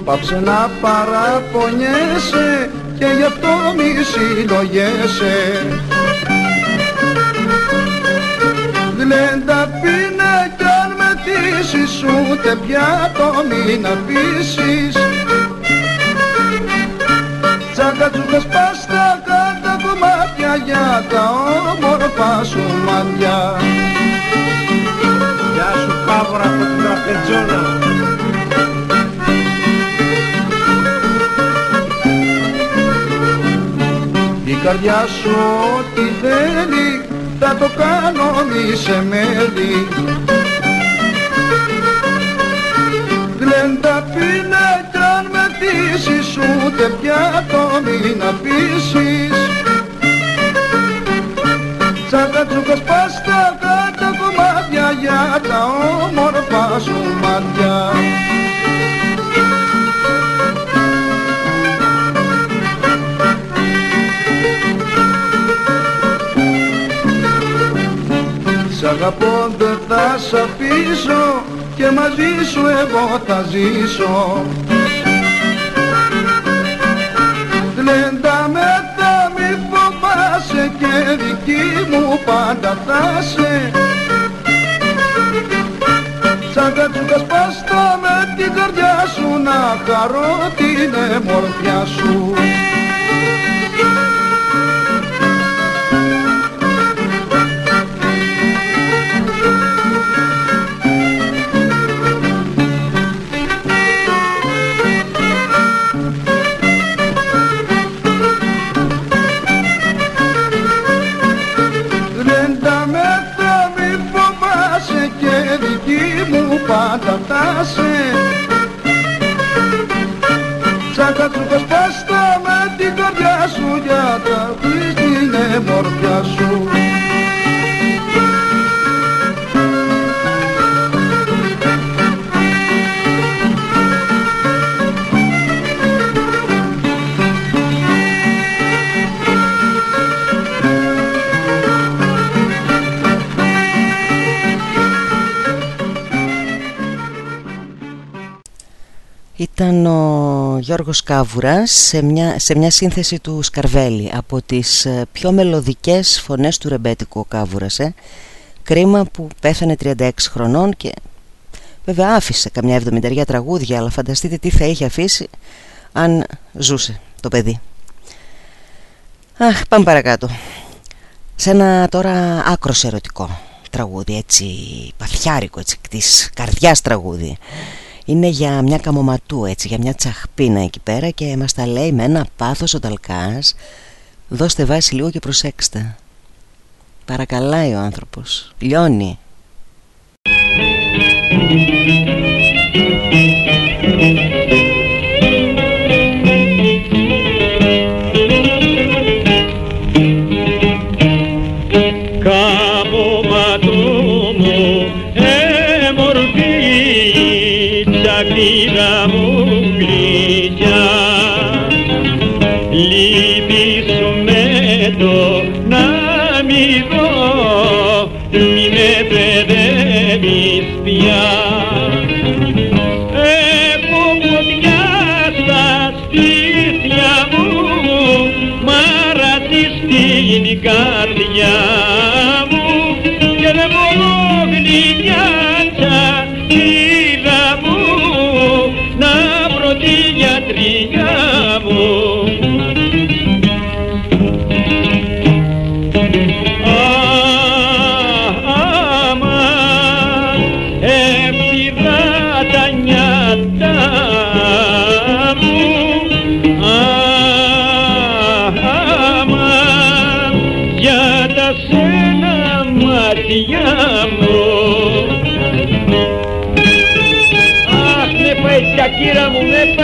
Speaker 11: Απόψε να παραπονιέσαι και γι' αυτό μη συλλογέσαι Γλέντα πίνε κι αν με τύσεις ούτε πια το μην αφήσεις Τσάκα τσούκα σπάστα κάρτα κομμάτια για τα όμορφα σου μάτια.
Speaker 3: Γεια σου Παύρα από την Τραπεζόνα.
Speaker 11: Η καρδιά σου ό,τι θέλει θα το κάνω μη σε μέλη. Γλέντα πίνε κι αν με τύσεις ούτε πια το μην αφήσεις Τσάκα τσούκα σπάστα κάτω κομμάτια για τα όμορφα σου μάτια Σ' αγαπώ δεν θα σ' αφήσω και μαζί σου εγώ θα ζήσω. Γλέντα με θα μη φοβάσαι και δική μου πάντα θα σε Σαν κατσούκα σπάστα με την καρδιά σου να χαρώ την εμορφιά σου Σαν κατσούκα σπάστα με την καρδιά σου για τα πεις την εμορφιά σου.
Speaker 2: Ήταν ο Γιώργος Κάβουρας σε μια, σε μια σύνθεση του Σκαρβέλη από τις ε, πιο μελωδικές φωνές του ρεμπέτικου ο Κάβουρας ε. Κρίμα που πέθανε 36 χρονών και βέβαια άφησε καμιά εβδομητεριά τραγούδια αλλά φανταστείτε τι θα είχε αφήσει αν ζούσε το παιδί. Αχ πάμε παρακάτω. Σε ένα τώρα άκρος ερωτικό τραγούδι έτσι παθιάρικο έτσι της καρδιάς τραγούδι είναι για μια καμωματού έτσι, για μια τσαχπίνα εκεί πέρα και μας τα λέει με ένα πάθος ο Ταλκάς. Δώστε βάση λίγο και προσέξτε. Παρακαλάει ο άνθρωπος, λιώνει.
Speaker 3: Καμωματού Λείπεις με το να μη δω. Μη με παιδεύεις πια Έχω φωτιά στα σπίτια μου μαρατής στην καρδιά πάει τσακίρα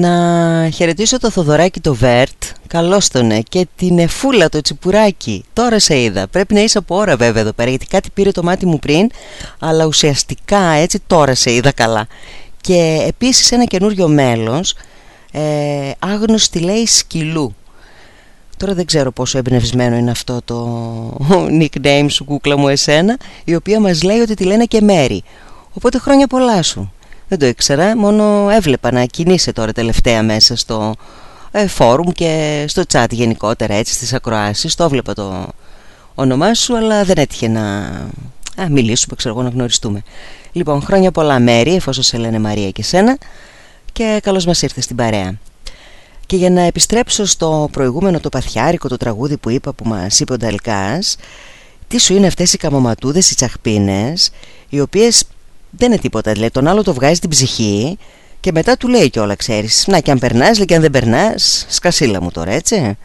Speaker 2: Να χαιρετήσω το Θοδωράκι το Βέρτ. Καλώς τον ναι Και την Εφούλα το Τσιπουράκι. Τώρα σε είδα. Πρέπει να είσαι από ώρα βέβαια εδώ πέρα Γιατί κάτι πήρε το μάτι μου πριν Αλλά ουσιαστικά έτσι τώρα σε είδα καλά. Και επίσης ένα καινούριο μέλος ε, Άγνωστη λέει σκυλού. Τώρα δεν ξέρω πόσο εμπνευσμένο είναι αυτό το nickname σου κούκλα μου εσένα Η οποία μας λέει ότι τη λένε και Μέρη. Οπότε χρόνια πολλά σου δεν το ήξερα, μόνο έβλεπα να κινείσαι τώρα τελευταία μέσα στο ε, φόρουμ και στο chat γενικότερα έτσι στις ακροάσεις. Το έβλεπα το όνομά σου αλλά δεν έτυχε να α, μιλήσουμε, ξέρω εγώ να γνωριστούμε. Λοιπόν, χρόνια πολλά Μέρη, εφόσον σε λένε Μαρία και σένα Και καλώς μας ήρθες στην παρέα. Και για να επιστρέψω στο προηγούμενο το παθιάρικο το τραγούδι που είπα που μας είπε ο Νταλκάς Τι σου είναι αυτές οι καμωματούδες, οι τσαχπίνες Οι οποίες δεν είναι τίποτα. Λέει, τον άλλο το βγάζει την ψυχή και μετά του λέει κιόλα, ξέρεις. Να και αν περνάς, λέει και αν δεν περνάς, σκασίλα μου τώρα, έτσι.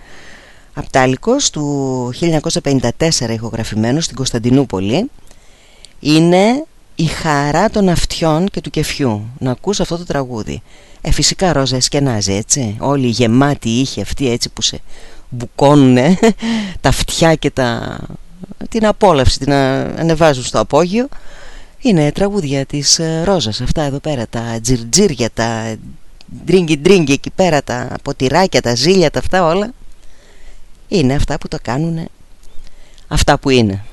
Speaker 2: Απτάλικος του 1954 ηχογραφημένο στην Κωνσταντινούπολη είναι η χαρά των αυτιών και του κεφιού να ακούς αυτό το τραγούδι ε, φυσικά Ρόζα εσκενάζει έτσι όλοι οι γεμάτοι ήχοι αυτοί έτσι που σε μπουκώνουνε τα αυτιά και τα... την απόλαυση την ανεβάζουν στο απόγειο είναι τραγούδια της ε, Ρόζας. Αυτά εδώ πέρα Τα τζιρτζίρια, τα ντρίγκι ντρίγκι εκεί πέρα Τα ποτηράκια, τα ζήλια, τα αυτά όλα Είναι αυτά που το κάνουν Αυτά που είναι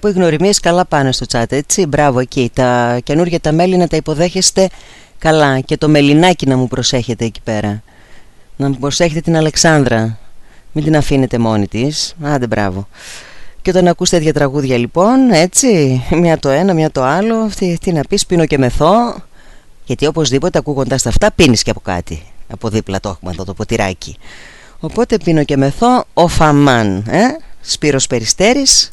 Speaker 2: Βλέπω οι γνωριμίες καλά πάνε στο chat έτσι Μπράβο εκεί. Τα καινούργια τα μέλη να τα υποδέχεστε καλά Και το μελινάκι να μου προσέχετε εκεί πέρα. Να μου προσέχετε την Αλεξάνδρα. Μην την αφήνετε μόνη της. Άντε μπράβο. Και όταν ακούς τέτοια τραγούδια λοιπόν, έτσι, μια το ένα, μια το άλλο, τι, τι να πεις, πίνω και μεθώ, γιατί οπωσδήποτε ακούγοντας τα αυτά πίνεις και από κάτι, από δίπλα το έχουμε εδώ το ποτηράκι. Οπότε πίνω και μεθώ, ο Φαμάν, ε; Σπύρος Περιστέρης,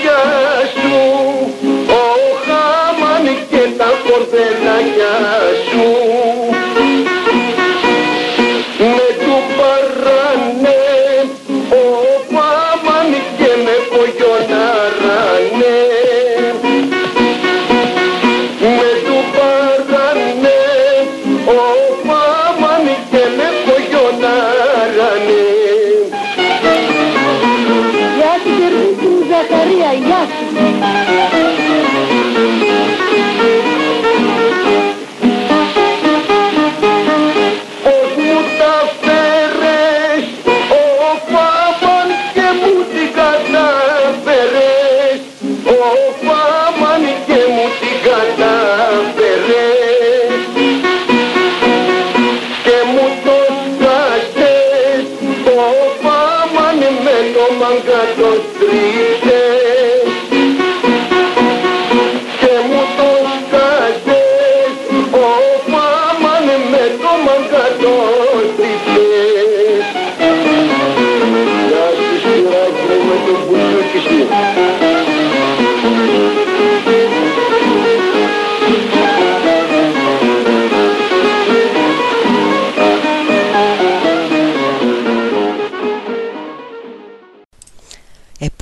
Speaker 12: φορδελάκια σου, ο Χάμαν και τα φορδελάκια σου.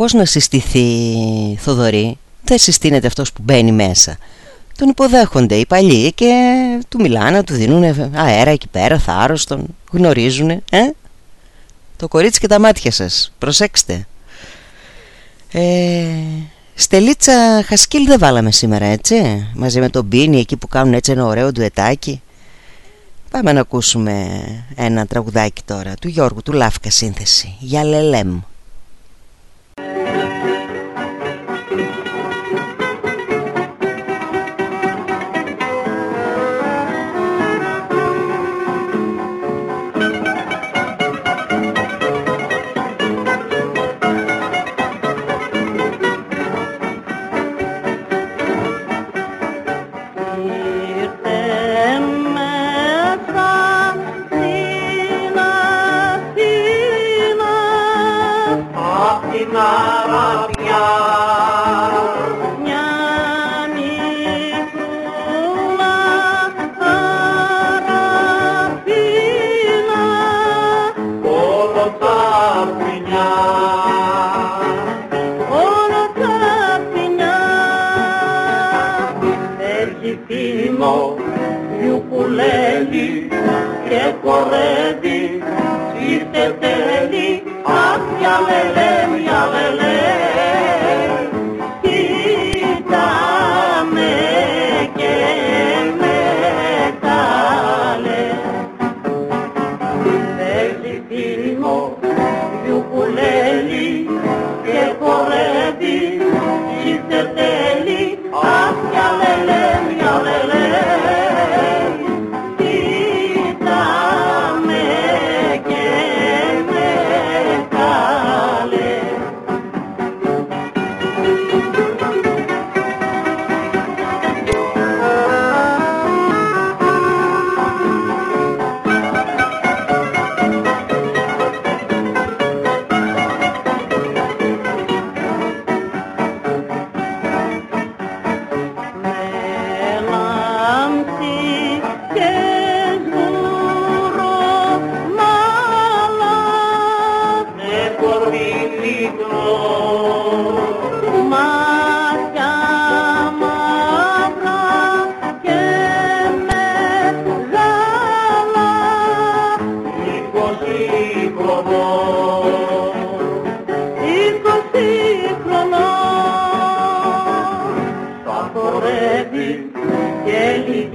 Speaker 12: Πώς
Speaker 2: να συστηθεί Θοδωρή; Δεν συστήνεται αυτός που μπαίνει μέσα. Τον υποδέχονται οι παλιοί Και του μιλάνε, του δίνουν αέρα εκεί πέρα Θάρρος, τον γνωρίζουν ε; Το κορίτσι και τα μάτια σας Προσέξτε. Ε, Στελίτσα Χασκίλ δεν βάλαμε σήμερα έτσι Μαζί με τον Μπίνι εκεί που κάνουν έτσι ένα ωραίο ντουετάκι. Πάμε να ακούσουμε ένα τραγουδάκι τώρα Του Γιώργου του Λάφκα σύνθεση Για Λελέμ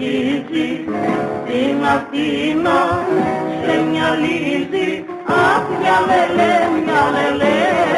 Speaker 8: λυγίζει στην Αθήνα σε μια λύση αχ μια λελέ, μια λελέ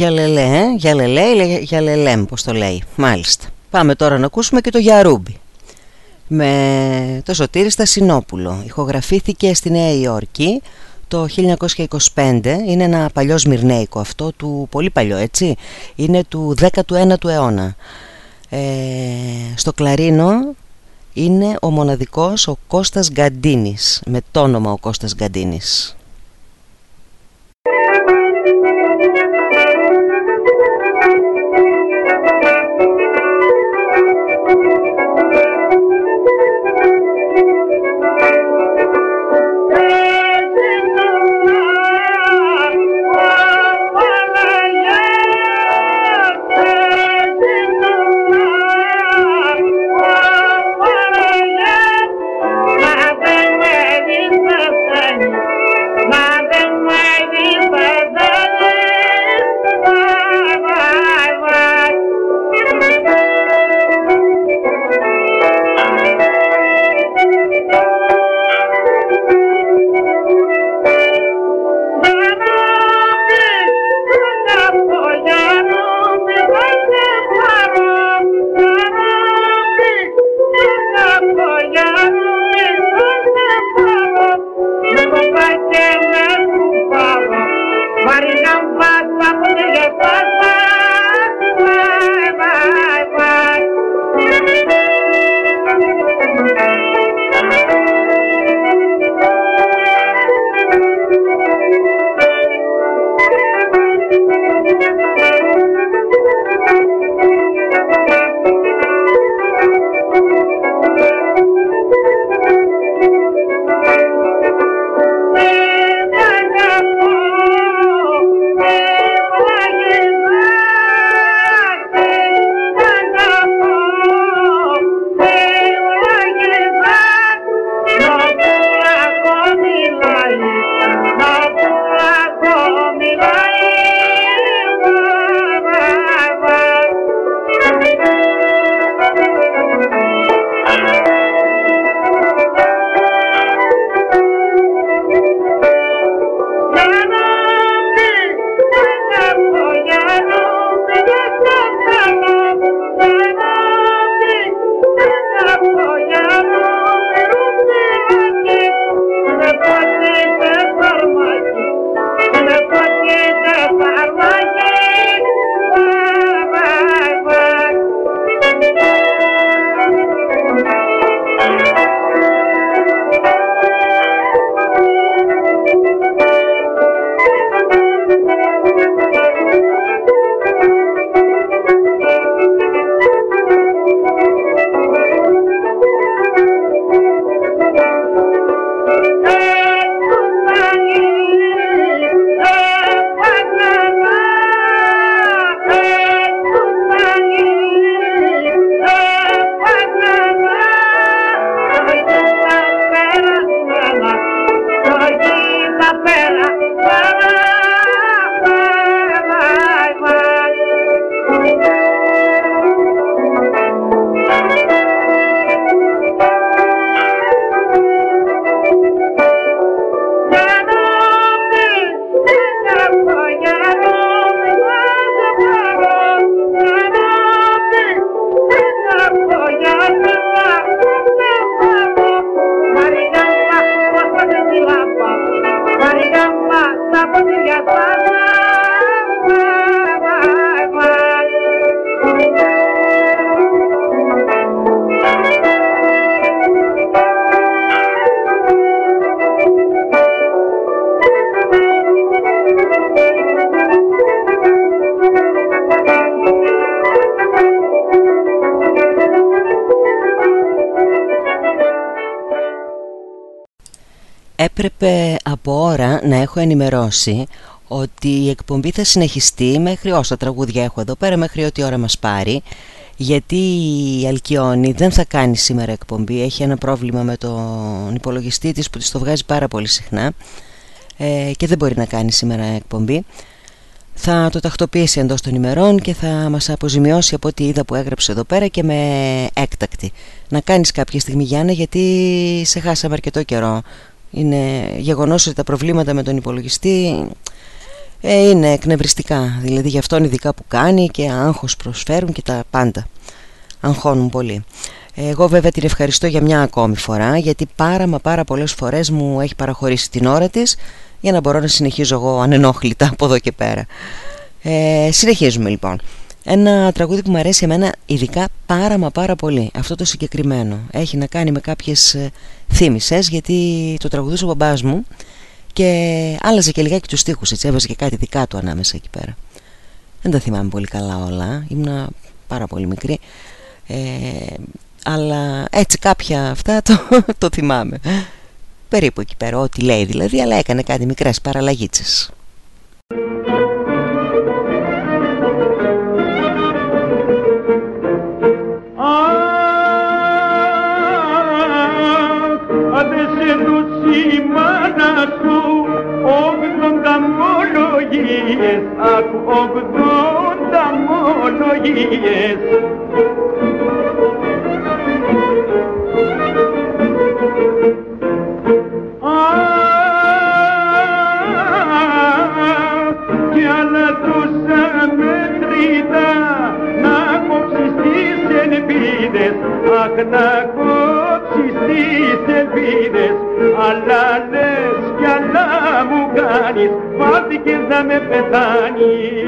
Speaker 2: Για λελέ, ε, για λελέ ή για λελέμ, πώς το λέει. Μάλιστα. Πάμε τώρα να ακούσουμε και το Γιαρούμπι. Με το Σωτήρης Στασινόπουλο. Ηχογραφήθηκε στη Νέα Υόρκη το 1925. Είναι ένα παλιό σμυρνέικο αυτό, του πολύ παλιό έτσι. Είναι του 19ου αιώνα. Ε, στο κλαρίνο είναι ο μοναδικός ο Κώστας Γκαντίνης. Με το όνομα ο Κώστας Γκαντίνης. Έπρεπε από ώρα να έχω ενημερώσει ότι η εκπομπή θα συνεχιστεί μέχρι όσα τραγούδια έχω εδώ πέρα, μέχρι ό,τι ώρα μας πάρει γιατί η Αλκιόνη δεν θα κάνει σήμερα εκπομπή, έχει ένα πρόβλημα με τον υπολογιστή της που της το βγάζει πάρα πολύ συχνά ε, και δεν μπορεί να κάνει σήμερα εκπομπή θα το τακτοποιήσει εντός των ημερών και θα μας αποζημιώσει από ό,τι είδα που έγραψε εδώ πέρα και με έκτακτη. Να κάνεις κάποια στιγμή Γιάννα γιατί σε χάσαμε αρκετό καιρό. Είναι γεγονός ότι τα προβλήματα με τον υπολογιστή ε, είναι εκνευριστικά. Δηλαδή για αυτόν ειδικά που κάνει και άγχος προσφέρουν και τα πάντα. Αγχώνουν πολύ. Εγώ βέβαια την ευχαριστώ για μια ακόμη φορά γιατί πάρα μα πάρα πολλές φορές μου έχει παραχωρήσει την ώρα της για να μπορώ να συνεχίζω εγώ ανενόχλητα από εδώ και πέρα. Ε, συνεχίζουμε λοιπόν. Ένα τραγούδι που μου αρέσει εμένα ειδικά πάρα μα πάρα πολύ. Αυτό το συγκεκριμένο. Έχει να κάνει με κάποιες ε, θύμησες Γιατί το τραγουδούσε ο μπαμπάς μου Και άλλαζε και λιγάκι τους στίχους Έτσι. Έβαζε και κάτι δικά του ανάμεσα εκεί πέρα. Δεν τα θυμάμαι πολύ καλά όλα. Ήμουνα πάρα πολύ μικρή. Ε, Αλλά έτσι κάποια αυτά το, το θυμάμαι. Περίπου εκεί πέρα ό,τι λέει δηλαδή Αλλά έκανε κάτι μικρές παραλλαγίτσες
Speaker 3: μολογίες, αχ, ογδόντα μολογίες. Κι άλλα τόσα μετρητά να κόψεις τις ελπίδες, αχ, να κόψεις τις ελπίδες, αλλά λες κι άλλα μου κάνεις, μάθηκες να με πεθάνεις.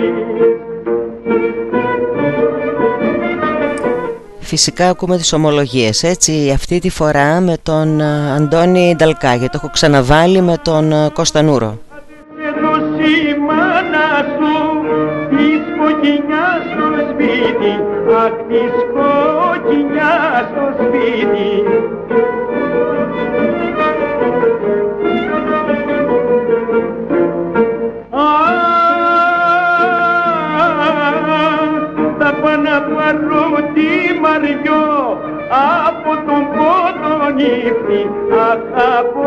Speaker 2: Φυσικά ακούμε τις ομολογίες έτσι αυτή τη φορά με τον α, Αντώνη Νταλκά γιατί το έχω ξαναβάλει με τον α, Κώστα Νούρο
Speaker 3: δώσει η μάνα σου της κοκκινιάς στο σπίτι, αχ της κοκκινιάς στο σπίτι. Θα πάω να πάρω τη Μαριό από τον πότο νύχτη, αχ από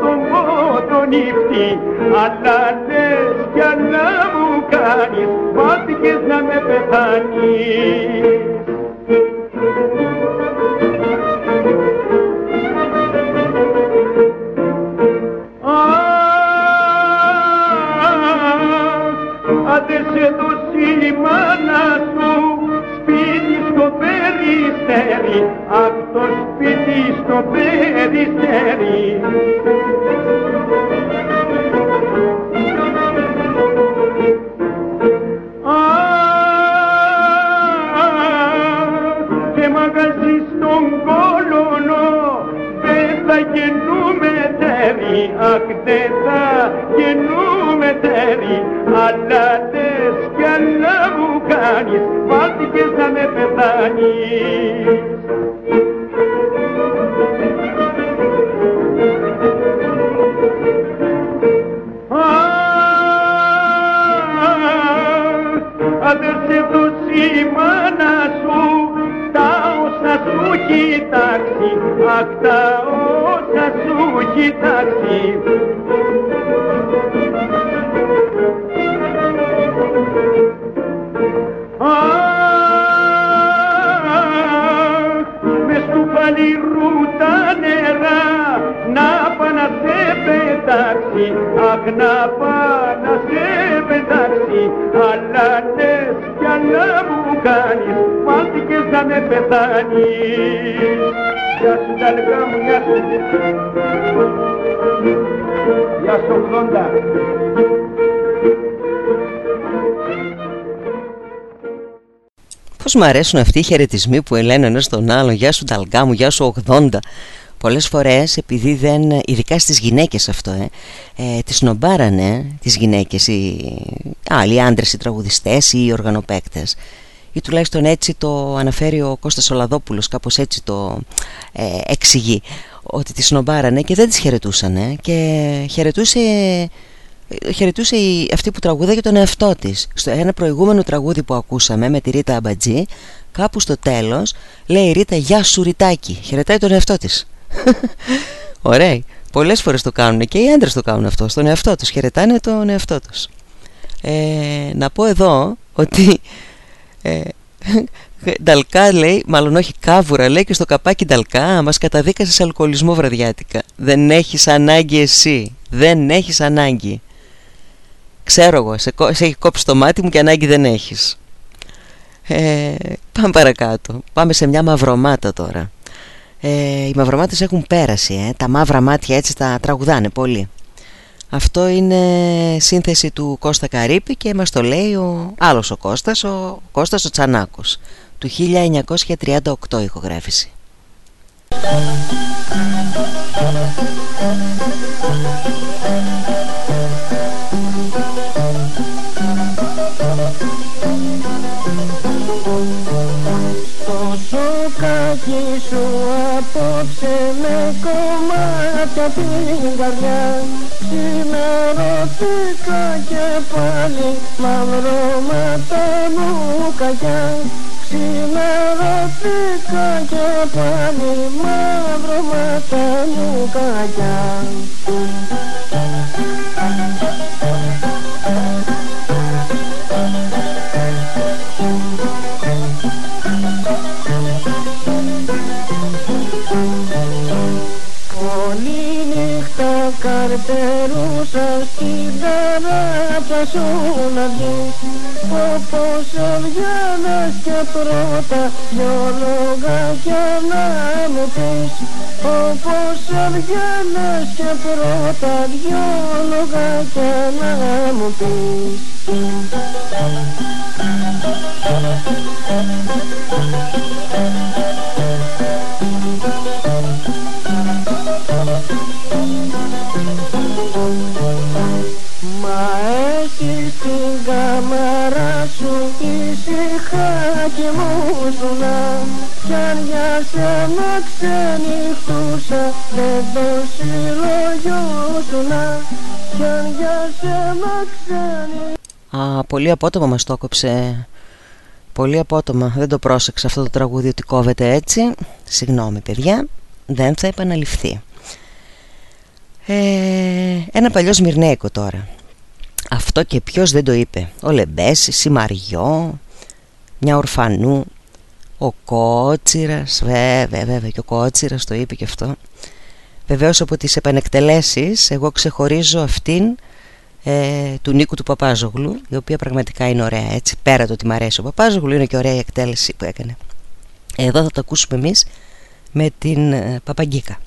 Speaker 3: τον πότο νύχτη, αλλά λες κι να μου κάνεις, μάθηκες να με πεθάνεις. Άντε σε δώσει η μάνα σου σπίτι στο περιστέρι, απ' το σπίτι στο περιστέρι. Και μαγαζί στον κόλωνο δεν θα γεννούμε τέρι, αχ δεν θα γεννούμε τέρι, σου Γεια σου 80.
Speaker 2: Πώς μου αρέσουν αυτοί οι χαιρετισμοί που λένε ένας τον άλλον Γεια σου Νταλγκά μου, γεια σου 80 Πολλές φορές επειδή δεν, ειδικά στις γυναίκες αυτό ε, ε, Τις νομπάρανε τις γυναίκες οι άλλοι άντρες, οι τραγουδιστές ή οι οργανοπαίκτες. Ή τουλάχιστον έτσι το αναφέρει ο Κώστας Ολαδόπουλος κάπως έτσι το ε, εξηγεί ότι τη σνομπάρανε και δεν τις χαιρετούσανε και χαιρετούσε, χαιρετούσε η, αυτή που τραγούδαγε τον εαυτό της. Στο ένα προηγούμενο τραγούδι που ακούσαμε με τη Ρίτα Αμπατζή κάπου στο τέλος λέει η Ρίτα «Γεια σου Ριτάκι» χαιρετάει τον εαυτό της. Ωραία, πολλές φορές το κάνουν και οι άντρες το κάνουν αυτό στον εαυτό τους, χαιρετάνε τον εαυτό τους. Ε, να πω εδώ ότι ε, Νταλκά λέει, μάλλον όχι κάβουρα λέει και στο καπάκι Νταλκά μας καταδίκασες σε αλκοολισμό βραδιάτικα. Δεν έχεις ανάγκη εσύ. Δεν έχεις ανάγκη. Ξέρω εγώ, σε, σε έχει κόψει το μάτι μου και ανάγκη δεν έχεις. Ε, πάμε παρακάτω. Πάμε σε μια μαυρομάτα τώρα. Ε, οι μαυρομάτες έχουν πέρασει. Ε. Τα μαύρα μάτια έτσι τα τραγουδάνε πολύ. Αυτό είναι σύνθεση του Κώστα Καρύπη και μας το λέει ο άλλος ο Κώστας, ο Κώστας ο Τσανάκος του 1938 ηχογράφηση.
Speaker 13: σοκάκι σου απόψε με κομμάτια την καρδιά Ξημερώθηκα και πάλι μαυρώματα μου κακιά Ξημερώθηκα και πάλι μαυρώματα μου κακιά καρτερούσα στην ταράτσα σου να δεις όπως έβγαινες και πρώτα δυο λογάκια να μου πεις. Όπως έβγαινες και πρώτα δυο λογάκια να μου πεις εσύ στην κάμαρα σου ήσυχα και μου ζουνά. Κι αν για σένα ξενυχτούσα δεν το συλλογιώσουνα κι αν για σένα ξενυχτούσα.
Speaker 2: Α, πολύ απότομα μας το έκοψε. Πολύ απότομα, δεν το πρόσεξα αυτό το τραγούδι ότι κόβεται έτσι. Συγγνώμη παιδιά, δεν θα επαναληφθεί. Ε, ένα παλιό Σμυρνέικο τώρα Αυτό και ποιος δεν το είπε. Ο Λεμπέση, Σιμαριό Μια ορφανού. Ο Κότσιρας Βέβαια βέβαια και ο Κότσιρας το είπε και αυτό. Βεβαίως από τις επανεκτελέσεις Εγώ ξεχωρίζω αυτήν ε, του Νίκου του Παπάζογλου η οποία πραγματικά είναι ωραία έτσι πέρα το ότι μ' αρέσει ο Παπάζογλου είναι και ωραία η εκτέλεση που έκανε. Εδώ θα το ακούσουμε εμείς με την ε, Παπαγκίκα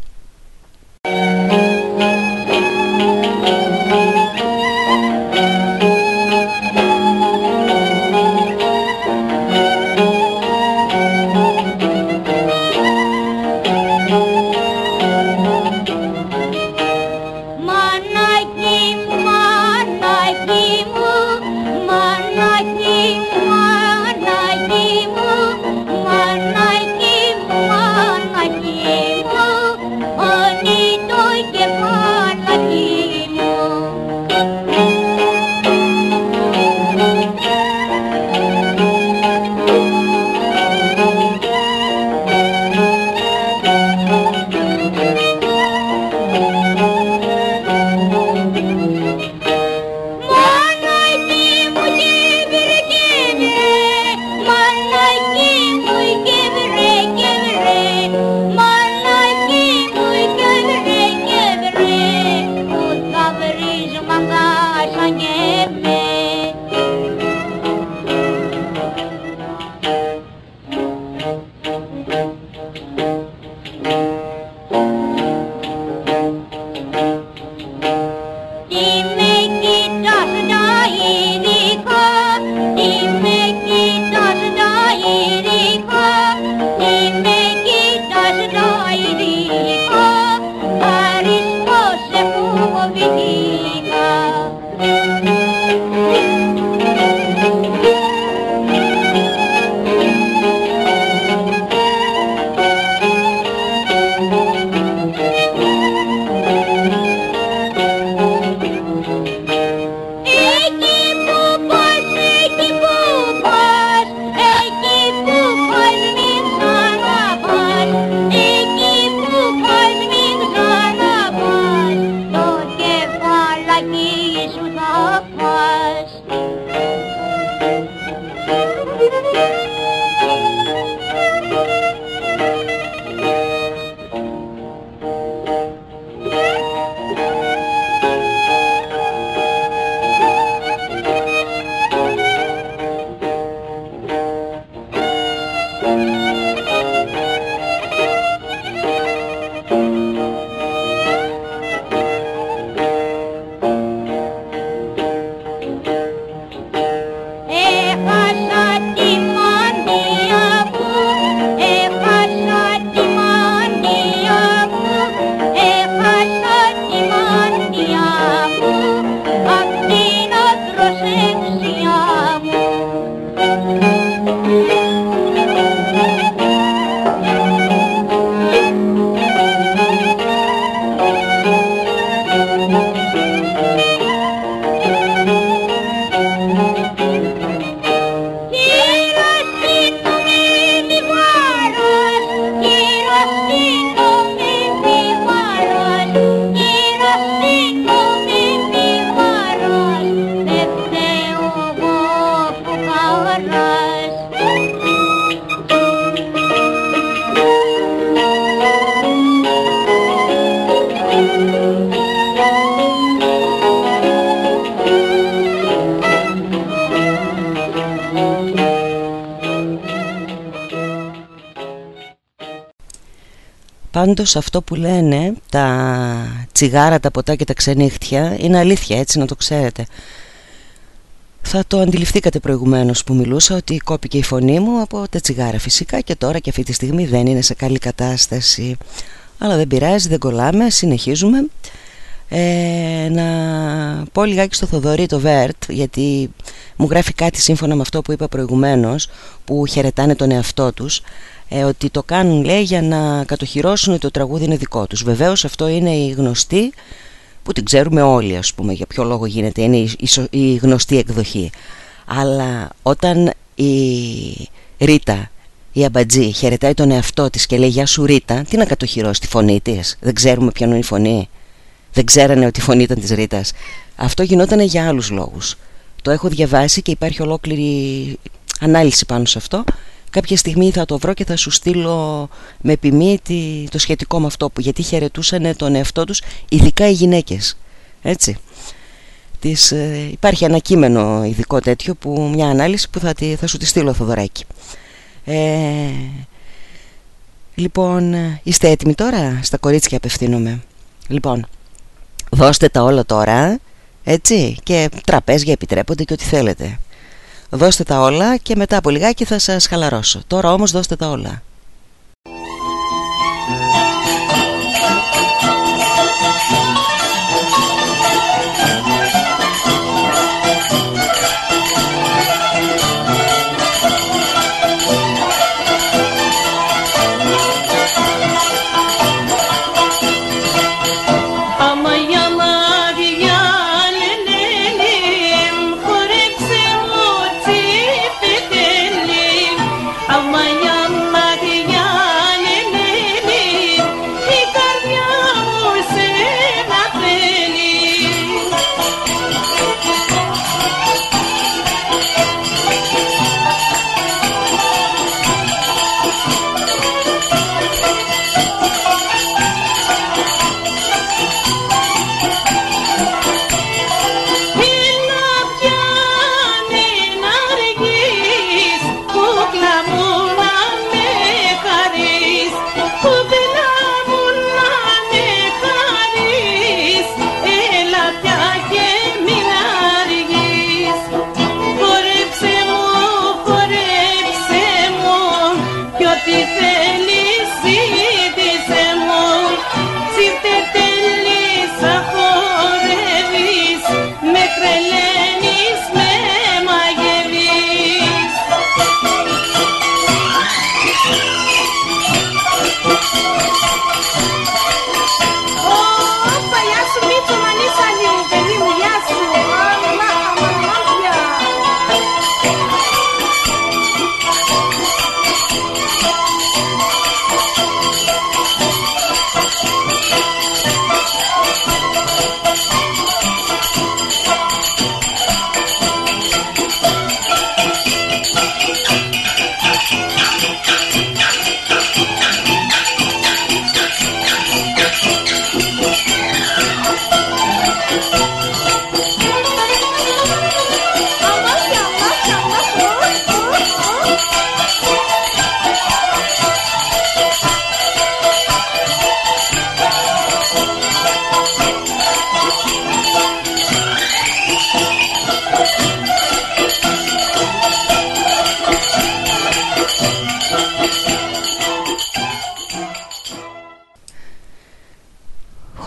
Speaker 2: Πάντως αυτό που λένε τα τσιγάρα, τα ποτά και τα ξενύχτια είναι αλήθεια έτσι να το ξέρετε. Θα το αντιληφθήκατε προηγουμένως που μιλούσα ότι κόπηκε η φωνή μου από τα τσιγάρα φυσικά και τώρα και αυτή τη στιγμή δεν είναι σε καλή κατάσταση. Αλλά δεν πειράζει, δεν κολλάμε, συνεχίζουμε. Ε, να πω λιγάκι στο Θοδωρή το Βέρτ γιατί μου γράφει κάτι σύμφωνα με αυτό που είπα προηγουμένως που χαιρετάνε τον εαυτό τους ε, ότι το κάνουν λέει για να κατοχυρώσουν ότι το τραγούδι είναι δικό τους. Βεβαίως αυτό είναι η γνωστή που την ξέρουμε όλοι ας πούμε για ποιο λόγο γίνεται είναι η, η, η γνωστή εκδοχή. Αλλά όταν η Ρίτα η Αμπατζή χαιρετάει τον εαυτό της και λέει Γεια σου Ρίτα Τι να κατοχυρώσει τη φωνή της; Δεν ξέρουμε ποια είναι η φωνή. Δεν ξέρανε ότι η φωνή ήταν της Ρίτας. Αυτό γινόταν για άλλους λόγους. Το έχω διαβάσει και υπάρχει ολόκληρη ανάλυση πάνω σε αυτό Κάποια στιγμή θα το βρω και θα σου στείλω με επιμή το σχετικό με αυτό που γιατί χαιρετούσαν τον εαυτό τους ειδικά οι γυναίκες. Έτσι. Της, ε, υπάρχει ένα κείμενο ειδικό τέτοιο που μια ανάλυση που θα, θα σου τη στείλω Θοδωράκη. Ε, λοιπόν είστε έτοιμοι τώρα; Στα κορίτσια απευθύνομαι. Λοιπόν δώστε τα όλα τώρα έτσι και τραπέζια επιτρέπονται και ό,τι θέλετε Δώστε τα όλα και μετά από λιγάκι θα σας χαλαρώσω. Τώρα όμως δώστε τα όλα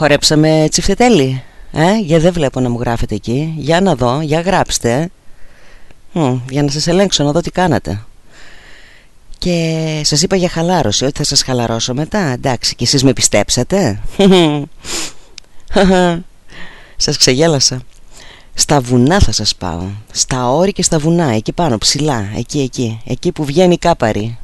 Speaker 2: Χορέψαμε τσιφτετέλη ε, Για δεν βλέπω να μου γράφετε εκεί. Για να δω, για γράψτε. Μμ, Για να σας ελέγξω να δω τι κάνατε. Και σας είπα για χαλάρωση Ότι θα σας χαλαρώσω μετά. Εντάξει και εσείς με πιστέψατε. Σας ξεγέλασα. Στα βουνά θα σας πάω. Στα όρη και στα βουνά Εκεί πάνω ψηλά Εκεί εκεί. Εκεί που βγαίνει η κάπαρη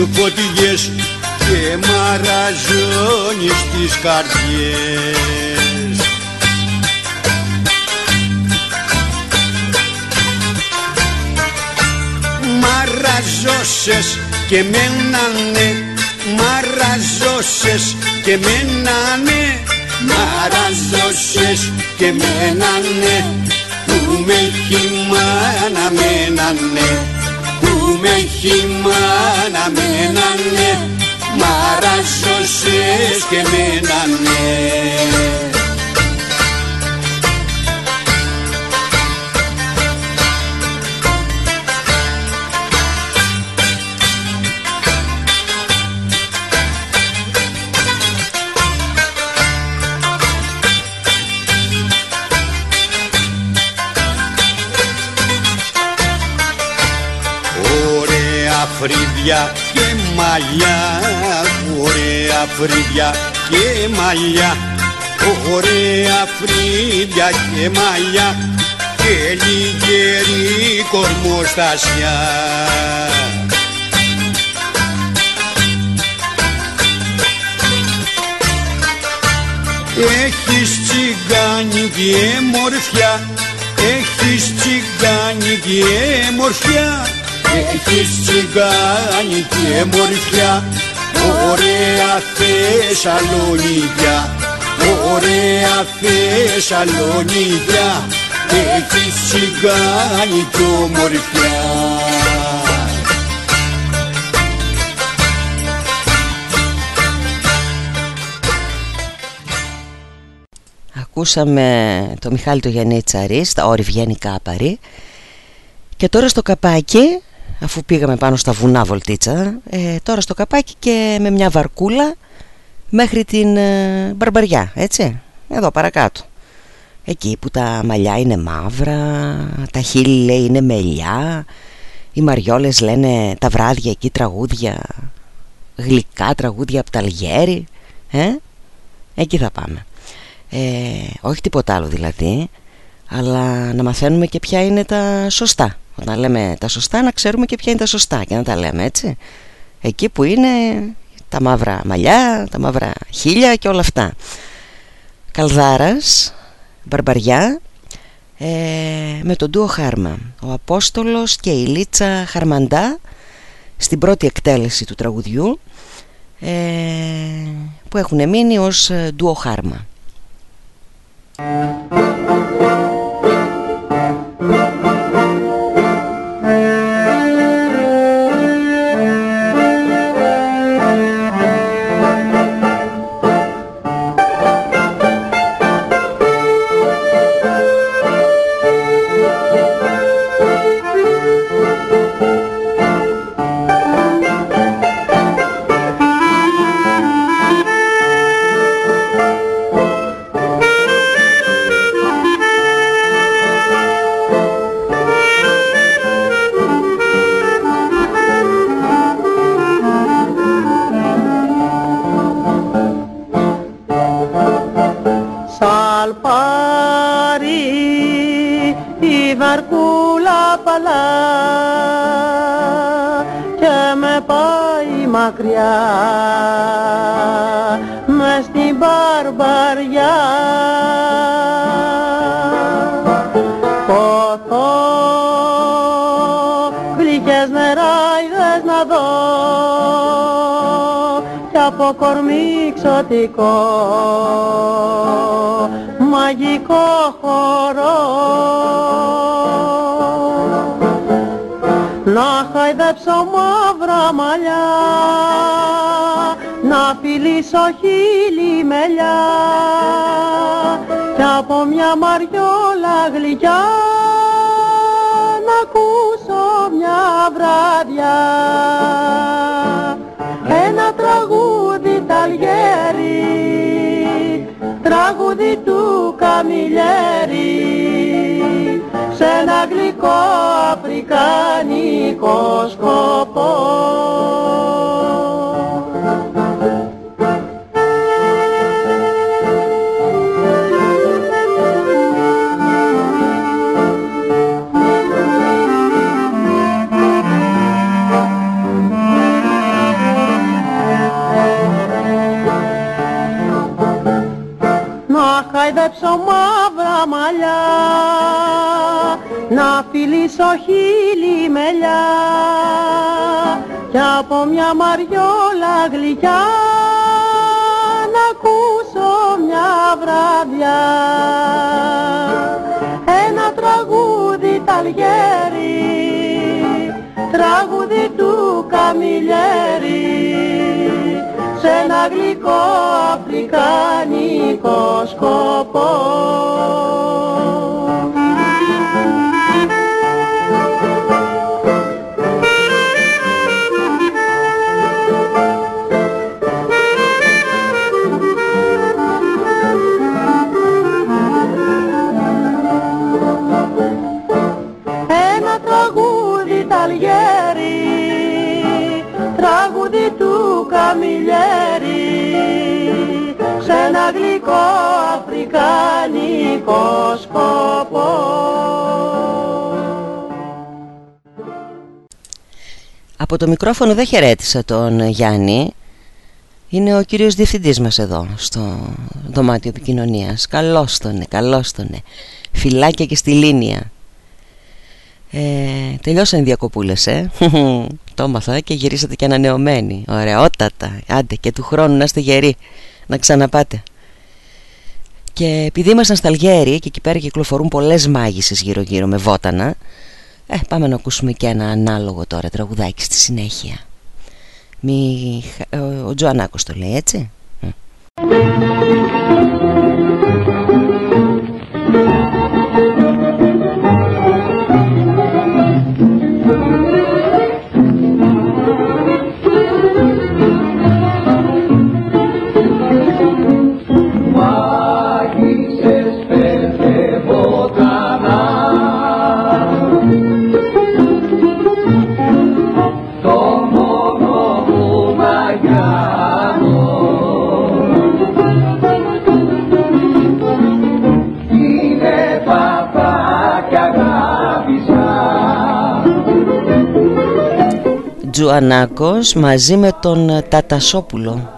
Speaker 14: πετούν φωτιές Και μαραζώνεις τις καρδιές. Μαραζώσες και μένανε Μαραζώσες και μένανε. Μαραζώσες και μένανε Που με χειμάνα μένανε. Που με χειμάνα μένανε Μαραζώσες και μένανε φρύδια και μαλλιά Ωραία φρύδια και μαλλιά Και λιγερή κορμοστασιά. Έχεις τσιγκάνικη μορφιά. Έχεις τσιγκάνικη μορφιά. Έχεις τσιγκάνικη μορφιά Ωραία Θεσσαλονίκια Ωραία Θεσσαλονίκια Έχεις τσιγκάνικη μορφιά
Speaker 2: Ακούσαμε το Μιχάλη το Γιάννη Τσαρή στα όρη βγαίνει κάπαρη. Και τώρα στο καπάκι αφού πήγαμε πάνω στα βουνά βολτίτσα ε, τώρα στο καπάκι και με μια βαρκούλα μέχρι την ε, Μπαρμπαριά έτσι. Εδώ παρακάτω. Εκεί που τα μαλλιά είναι μαύρα τα χείλη λέει είναι μελιά οι μαριόλες λένε τα βράδια εκεί τραγούδια γλυκά τραγούδια από τα Αλγέρι ε; Εκεί θα πάμε. Ε, Όχι τίποτα άλλο δηλαδή Αλλά να μαθαίνουμε και ποια είναι τα σωστά. Όταν λέμε τα σωστά να ξέρουμε και ποια είναι τα σωστά Και να τα λέμε έτσι. Εκεί που είναι τα μαύρα μαλλιά, τα μαύρα χίλια και όλα αυτά. Καλδάρας, Μπαρμπαριά ε, με τον Ντούο Χάρμα. Ο Απόστολος και η Λίτσα Χαρμαντά στην πρώτη εκτέλεση του τραγουδιού ε, που έχουν μείνει ως Ντούο Χάρμα
Speaker 8: βαρκούλα παλά και με πάει μακριά. Με στην μπαρμπαριά. Ποθώ γλυκές νεράιδες να δω κι από κορμί ξωτικό. Μαγικό χώρο να χαϊδέψω μαύρα μαλλιά να φιλήσω χείλη μελιά κι από μια μαριόλα γλυκιά να ακούσω μια βράδια ένα τραγούδι ταλγέρι τραγούδι του Καμιλιέρη σε ένα γλυκό αφρικανικό σκοπό. να χαϊδέψω μαύρα μαλλιά να φιλήσω χείλη μελιά κι από μια μαριόλα γλυκιά να ακούσω μια βράδια ένα τραγούδι ταλγέρι τραγούδι του Καμιλιέρη σε ένα γλυκό αφρικανικό σκοπό. Τραγούδι του Καμιλιέρη σε ένα γλυκό αφρικανικό σκοπό.
Speaker 2: Από το μικρόφωνο δεν χαιρέτησα τον Γιάννη. Είναι ο κύριος διευθυντής μας εδώ Στο δωμάτιο επικοινωνίας. Καλώς τον, καλώς τον. Φιλάκια και στη λίνια ε, Τελειώσαν οι διακοπούλες ε. Το έμαθα και γυρίσατε και ανανεωμένοι Ωραιότατα Άντε και του χρόνου να είστε γεροί Να ξαναπάτε Και επειδή ήμασταν στα Αλγέρι Και εκεί πέρα κυκλοφορούν πολλές μάγισσες γύρω γύρω με βότανα ε, πάμε να ακούσουμε και ένα ανάλογο τώρα τραγουδάκι στη συνέχεια. Μη... Ο, ο Τζοανάκος το λέει έτσι. Τζουανάκος μαζί με τον Τατασόπουλο.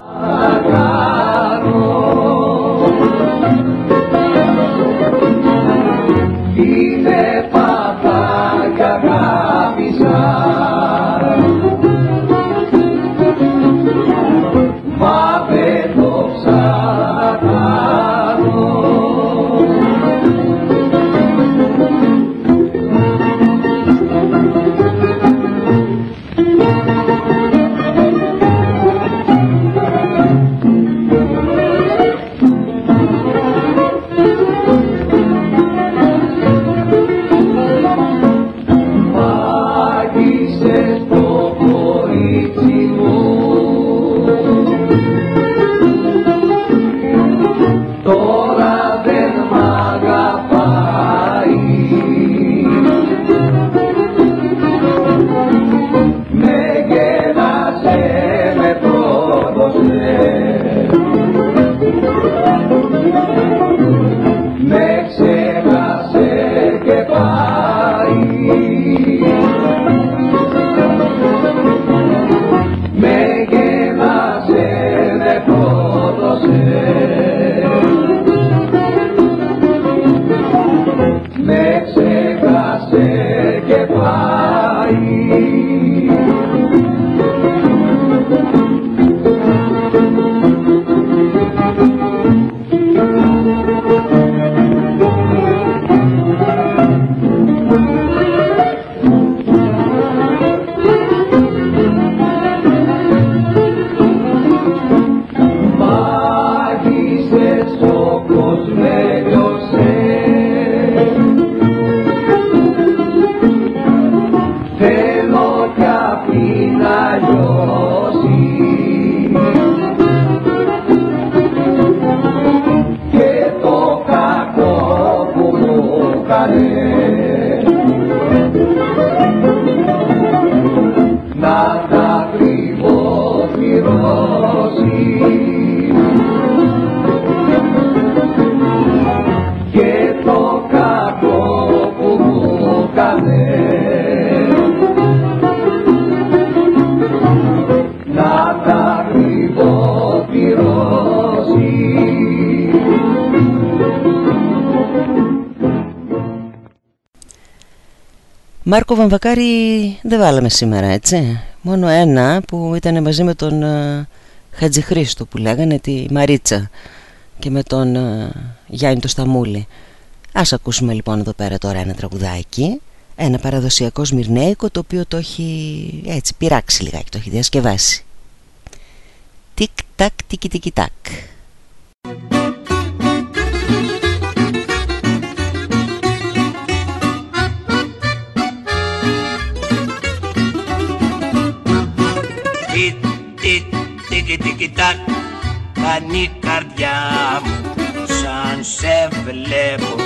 Speaker 2: Μάρκο Βαμβακάρη δεν βάλαμε σήμερα έτσι. Μόνο ένα που ήταν μαζί με τον uh, Χατζηχρήστο που λέγανε τη Μαρίτσα Και με τον uh, Γιάννη το Σταμούλη. Ας ακούσουμε λοιπόν εδώ πέρα τώρα ένα τραγουδάκι Ένα παραδοσιακό σμυρνέικο το οποίο το έχει έτσι πειράξει λιγάκι Το έχει διασκευάσει. Τικ τακ τικι τικι τακ
Speaker 15: τίκι τίκι τάκ κάνει η καρδιά μου. Σαν σε βλέπω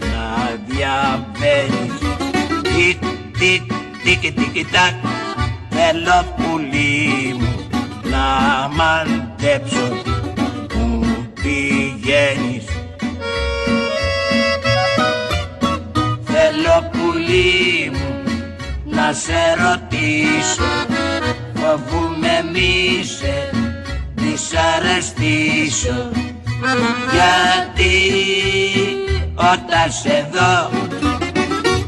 Speaker 15: να διαβαίνεις. Τίκ τίκ τίκι τίκι τάκ θέλω πουλί μου να μαντέψω που πηγαίνεις. Θέλω πουλί μου να σε ρωτήσω φοβούμαι μη σε δυσαρεστήσω. Γιατί όταν σε δω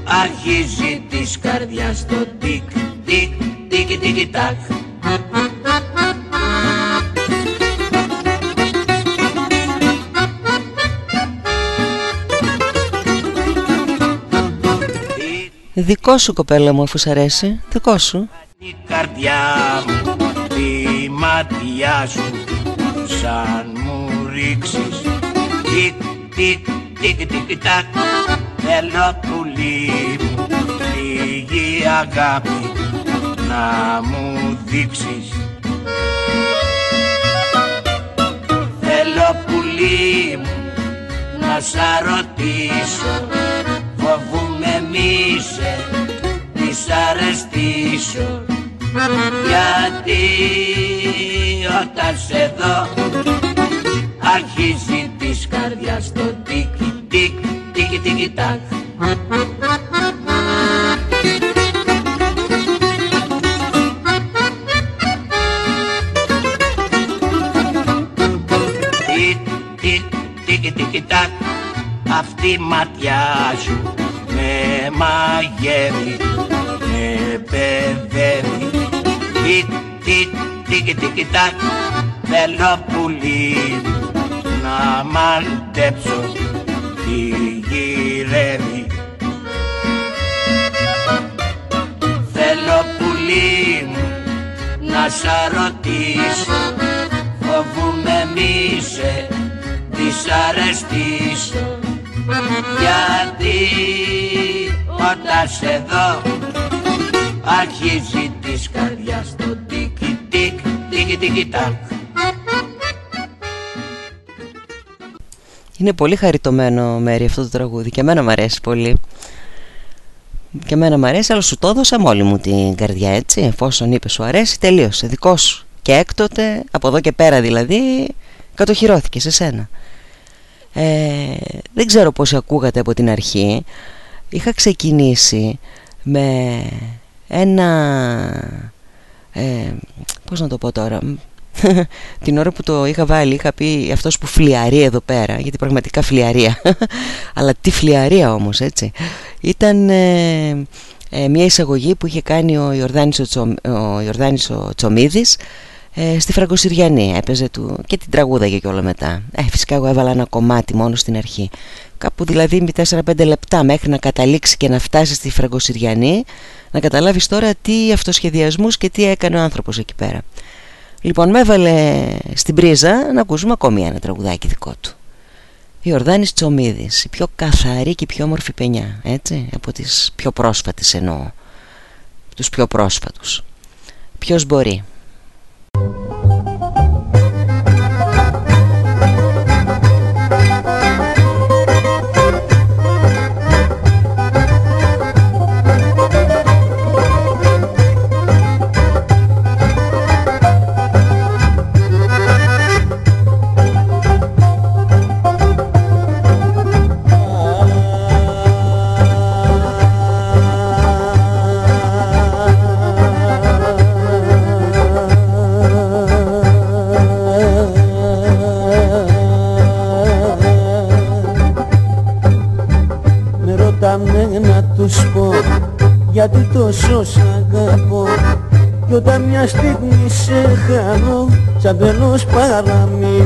Speaker 15: αρχίζει της καρδιάς το τικ τικ τικ τικ τακ.
Speaker 2: Δικό σου κοπέλα μου αφού σ' αρέσει. Δικό σου
Speaker 15: η καρδιά μου τη μάτια σου σαν μου ρίξεις. Τικ τικ τικ τικ τακ θέλω πουλί μου λίγη αγάπη να μου δείξεις. Θέλω πουλί μου να σ' ρωτήσω φοβούμαι μη σε αρεστήσω. Γιατί όταν σε δω αρχίζει της καρδιάς το τικ τικ τικ τικ τακ Αυτή η ματιά σου με μαγεύει με παιδεύει τικ τικ τικ τικ τακ θέλω πουλί να μαντέψω τι γυρεύει. Θέλω πουλί μου να σ' ρωτήσω φοβούμαι μη σε δυσαρεστήσω. Γιατί όταν σε δω αρχίζει της καρδιάς το τίκι τίκ τίκι τίκι τάκ
Speaker 2: Είναι πολύ χαριτωμένο μέρη αυτό το τραγούδι και εμένα μου αρέσει πολύ. Και εμένα μου αρέσει, αλλά σου το έδωσα μόλι μου την καρδιά έτσι. Εφόσον είπες σου αρέσει, τελείωσε. Δικός σου. Και έκτοτε, από εδώ και πέρα δηλαδή, κατοχυρώθηκε σε σένα. Ε, δεν ξέρω πώς ακούγατε από την αρχή. Είχα ξεκινήσει με ένα... Ε, πώς να το πω τώρα την ώρα που το είχα βάλει είχα πει αυτός που φλιαρεί εδώ πέρα γιατί πραγματικά φλιαρία. Αλλά τι φλιαρία όμως έτσι. Ήταν ε, ε, μια εισαγωγή που είχε κάνει ο Ιορδάνης ο, Τσο, ο, Ιορδάνης ο Τσομίδης ε, στη Φραγκοσυριανή. Έπαιζε του και την τραγούδαγε και όλα μετά. Ε, φυσικά εγώ έβαλα ένα κομμάτι μόνο στην αρχή κάπου δηλαδή με 4-5 λεπτά μέχρι να καταλήξει και να φτάσει στη Φραγκοσυριανή να καταλάβεις τώρα τι αυτοσχεδιασμούς και τι έκανε ο άνθρωπος εκεί πέρα. Λοιπόν με έβαλε στην πρίζα να ακούσουμε ακόμη ένα τραγουδάκι δικό του. Η Ορδάνης Τσομίδης Η πιο καθαρή και η πιο όμορφη πενιά Έτσι από τις πιο πρόσφατες εννοώ Τους πιο πρόσφατους. Ποιος μπορεί;
Speaker 16: Γιατί τόσο σ' αγαπώ. Κι όταν μια στιγμή σε χάνω σαν τρελός παραμείνω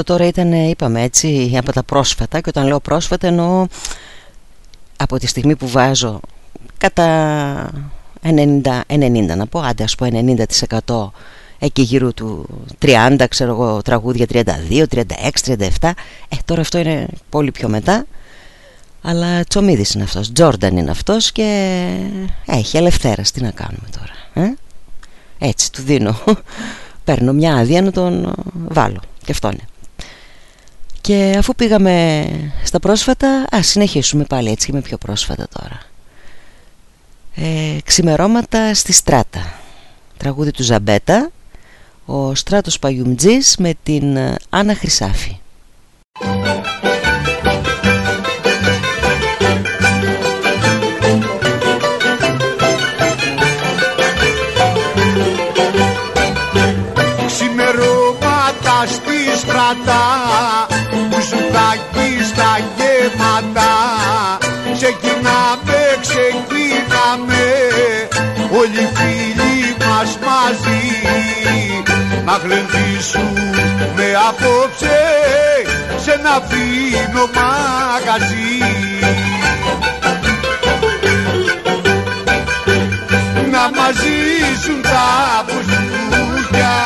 Speaker 2: Αυτό τώρα ήταν, είπαμε έτσι, από τα πρόσφατα και όταν λέω πρόσφατα εννοώ από τη στιγμή που βάζω κατά 90, 90 να πω, άντε ας πω 90% εκεί γύρω του 30 ξέρω εγώ τραγούδια 32, 36, 37 ε τώρα αυτό είναι πολύ πιο μετά. Αλλά Τσομίδης είναι αυτός, Τζόρνταν είναι αυτός και έχει ελευθέρα τι να κάνουμε τώρα ε; έτσι του δίνω παίρνω μια άδεια να τον βάλω. Και αυτό είναι και αφού πήγαμε στα πρόσφατα, ας συνεχίσουμε πάλι έτσι και με πιο πρόσφατα τώρα. Ε, ξημερώματα στη Στράτα. Τραγούδι του Ζαμπέτα, ο Στράτος Παγιουμτζής με την Άννα Χρυσάφη.
Speaker 17: Ξημερώματα στη στρατά Μπουζουκάκι στα γέματα Ξεκινάμε, ξεκινάμε. Όλοι οι φίλοι μας μαζί. Να γλεντήσουμε απόψε Σε ένα φίνο μαγαζί. Να μας ζήσουν τα μπουζούκια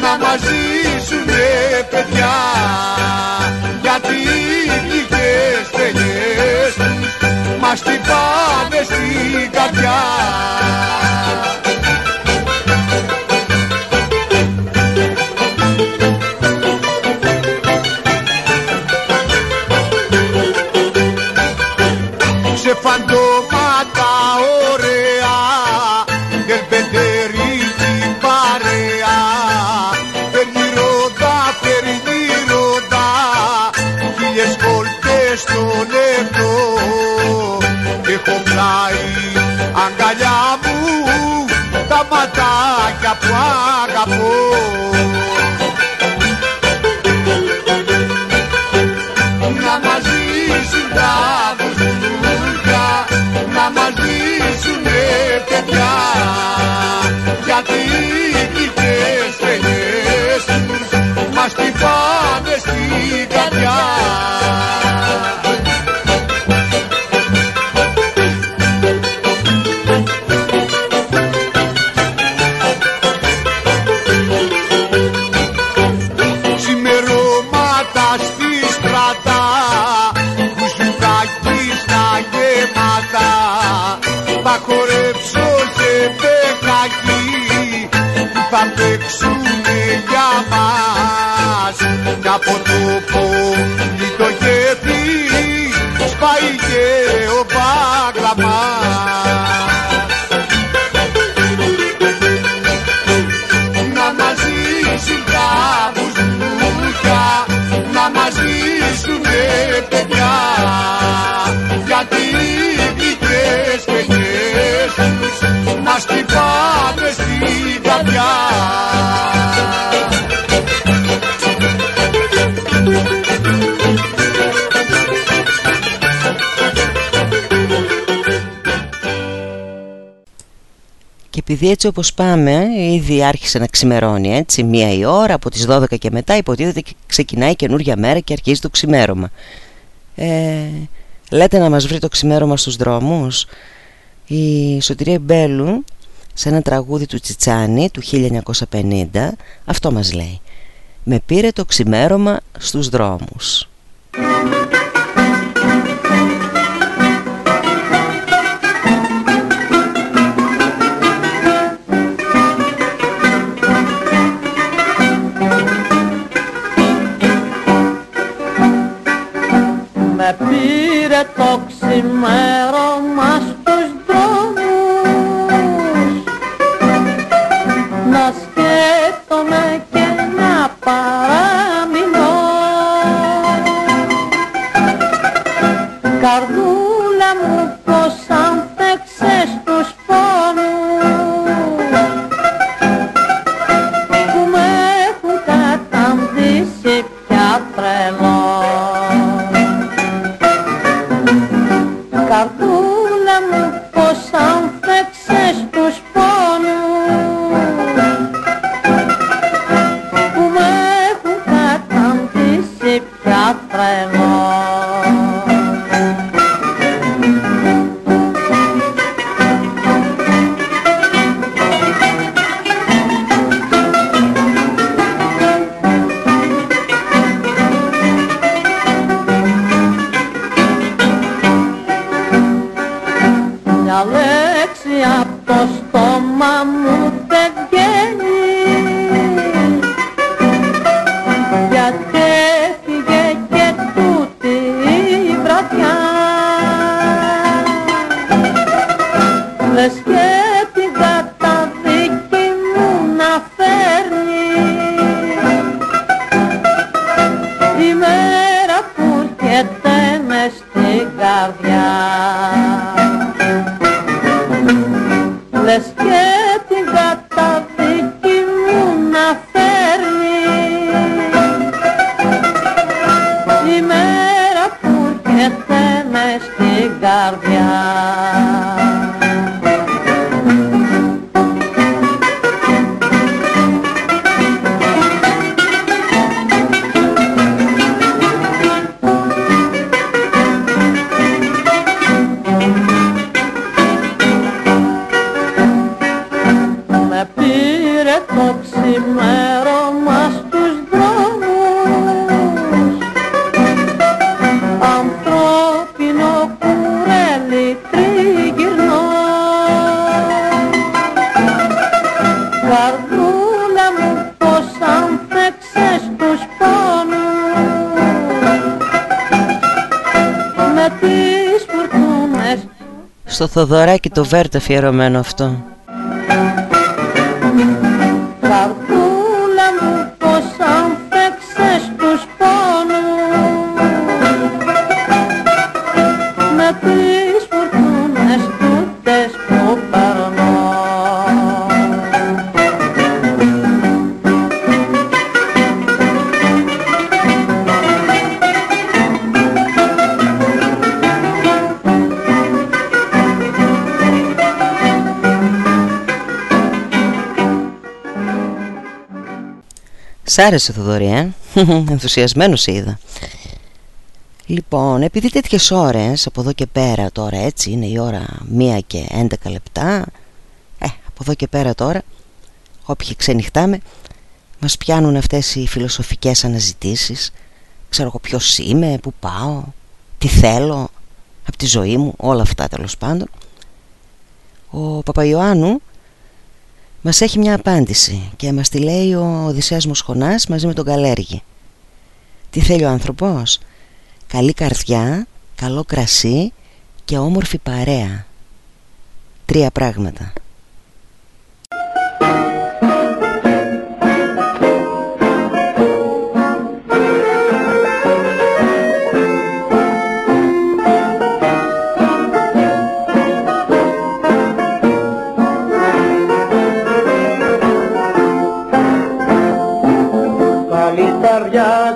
Speaker 17: Να μας ζήσουνε παιδιά Μας χτυπάνε στην καρδιά ματάκια που θα παίξουνε για μας. Κι από το πόλι το γέφυ Σπάει και ο παγλαμάς
Speaker 2: επειδή έτσι όπως πάμε ήδη άρχισε να ξημερώνει έτσι μία η ώρα από τις 12 και μετά υποτίθεται και ξεκινάει καινούργια μέρα και αρχίζει το ξημέρωμα. Ε, Λέτε να μας βρει το ξημέρωμα στους δρόμους; Η Σωτηρία Μπέλου σε ένα τραγούδι του Τσιτσάνη του 1950 αυτό μας λέει. Με πήρε το ξημέρωμα στους δρόμους
Speaker 8: και το ξημέρωμα στους δρόμους. Να σκέφτομαι και να παραμείνω.
Speaker 2: Στο Θοδωράκι το Βέρτ αφιερωμένο αυτό. Σ' άρεσε Θοδωρή, ε; Ενθουσιασμένος σε είδα. Λοιπόν, επειδή τέτοιες ώρες από εδώ και πέρα τώρα έτσι είναι η ώρα 1 και 11 λεπτά ε, από εδώ και πέρα τώρα όποιοι ξενυχτάμε μας πιάνουν αυτές οι φιλοσοφικές αναζητήσεις. Ξέρω εγώ ποιος είμαι, πού πάω, τι θέλω από τη ζωή μου, όλα αυτά τέλος πάντων. Ο Παπαϊωάννου μας έχει μια απάντηση και μας τη λέει ο Οδυσσέας Μοσχονάς μαζί με τον Καλέργη. Τι θέλει ο άνθρωπος; Καλή καρδιά, καλό κρασί και όμορφη παρέα. Τρία πράγματα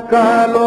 Speaker 11: καρδιά,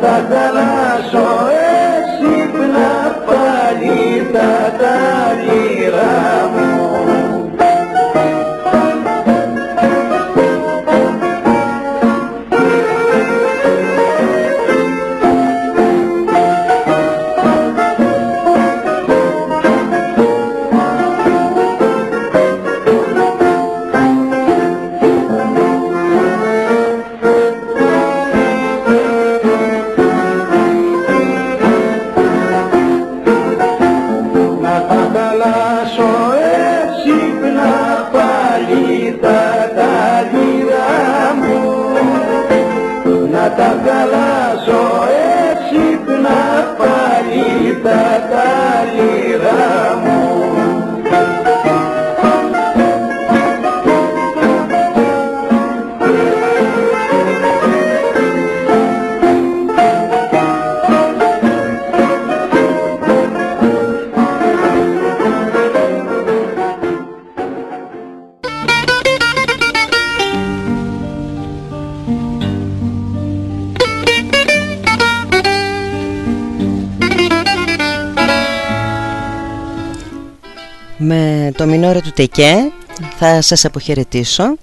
Speaker 11: να πάλι τα
Speaker 2: Με το μινόριο του Τεκέ θα σας αποχαιρετήσω.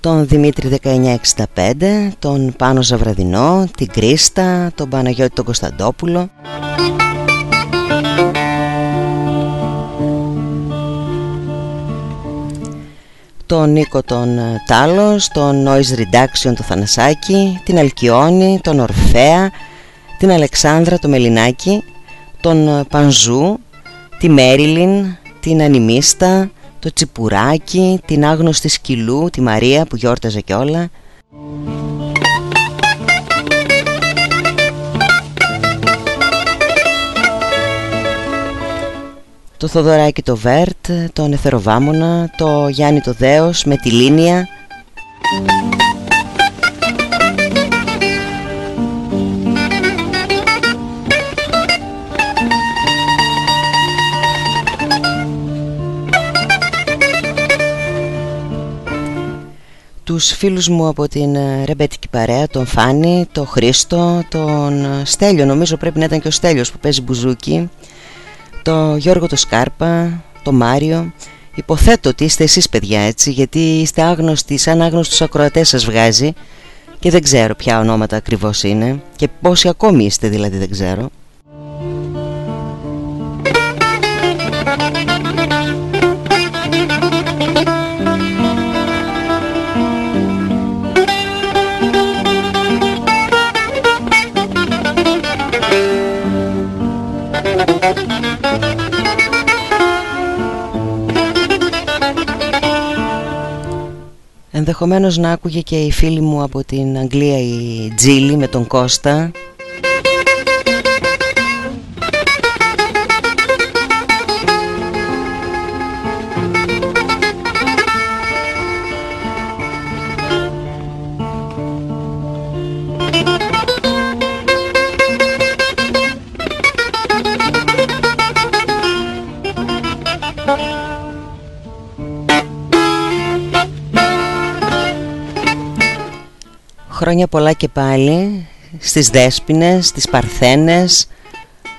Speaker 2: Τον Δημήτρη 1965, τον Πάνο Ζαβραδινό, την Κρίστα, τον Παναγιώτη τον Κωνσταντόπουλο. Τον Νίκο τον ε, Τάλος, τον Noise Reduction το Θανασάκη, την Αλκιόνη, τον Ορφέα, την Αλεξάνδρα το Μελινάκη, τον ε, Πανζού, τη Μέριλιν, την Ανιμίστα, το Τσιπουράκι, την άγνωστη Σκυλού, τη Μαρία που γιόρταζε κιόλα. Το Θοδωράκι το Βέρτ, τον Εθεροβάμωνα, το Γιάννη το Δέος με τη Λίνια. Τους φίλους μου από την ε, ρεμπέτικη παρέα, τον Φάνη, τον Χρήστο, τον ε, Στέλιο, νομίζω πρέπει να ήταν και ο Στέλιος που παίζει μπουζούκι, τον Γιώργο το Σκάρπα, τον Μάριο. Υποθέτω ότι είστε εσείς παιδιά έτσι, γιατί είστε άγνωστοι, σαν άγνωστους ακροατές σας βγάζει και δεν ξέρω ποια ονόματα ακριβώς είναι και πόσοι ακόμη είστε δηλαδή δεν ξέρω. Ενδεχομένως να άκουγε και η φίλη μου από την Αγγλία η Τζίλη με τον Κώστα Χρόνια πολλά και πάλι στις Δέσποινες, στις Παρθένες,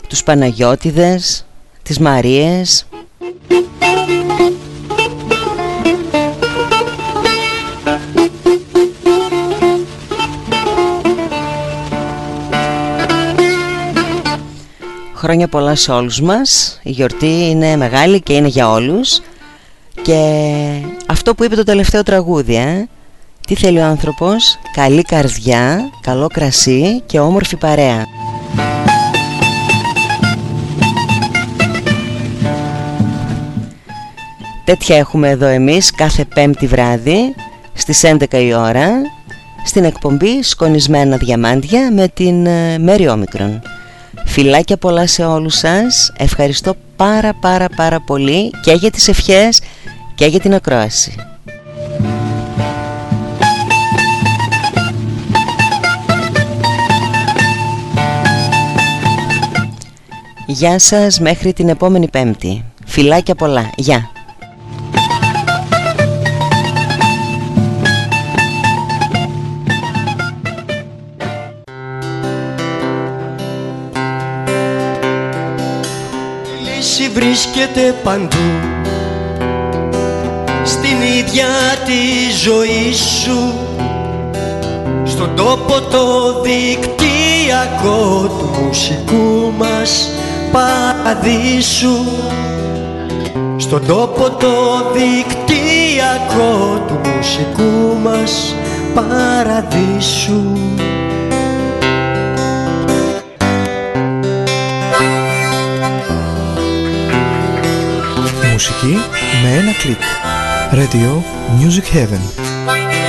Speaker 2: τους Παναγιώτιδες, τις Μαρίες. Χρόνια πολλά σε όλους μας. Η γιορτή είναι μεγάλη και είναι για όλους. Και αυτό που είπε το τελευταίο τραγούδι ε; Τι θέλει ο άνθρωπος; Καλή καρδιά, καλό κρασί και όμορφη παρέα. Τέτοια έχουμε εδώ εμείς κάθε πέμπτη βράδυ Στις 11 η ώρα Στην εκπομπή Σκονισμένα Διαμάντια με την ε, Μέρη Όμικρον. Φιλάκια πολλά σε όλους σας. Ευχαριστώ πάρα πάρα πάρα πολύ Και για τις ευχές και για την ακρόαση Γεια σας μέχρι την επόμενη πέμπτη Φιλάκια πολλά. Γεια.
Speaker 18: Η λύση βρίσκεται παντού Στην ίδια τη ζωή σου Στον τόπο το δικτυακό του μουσικού μας παραδείσου Στον τόπο το δικτυακό του μουσικού μας παραδείσου
Speaker 1: Μουσική με ένα κλικ. Radio Music Heaven.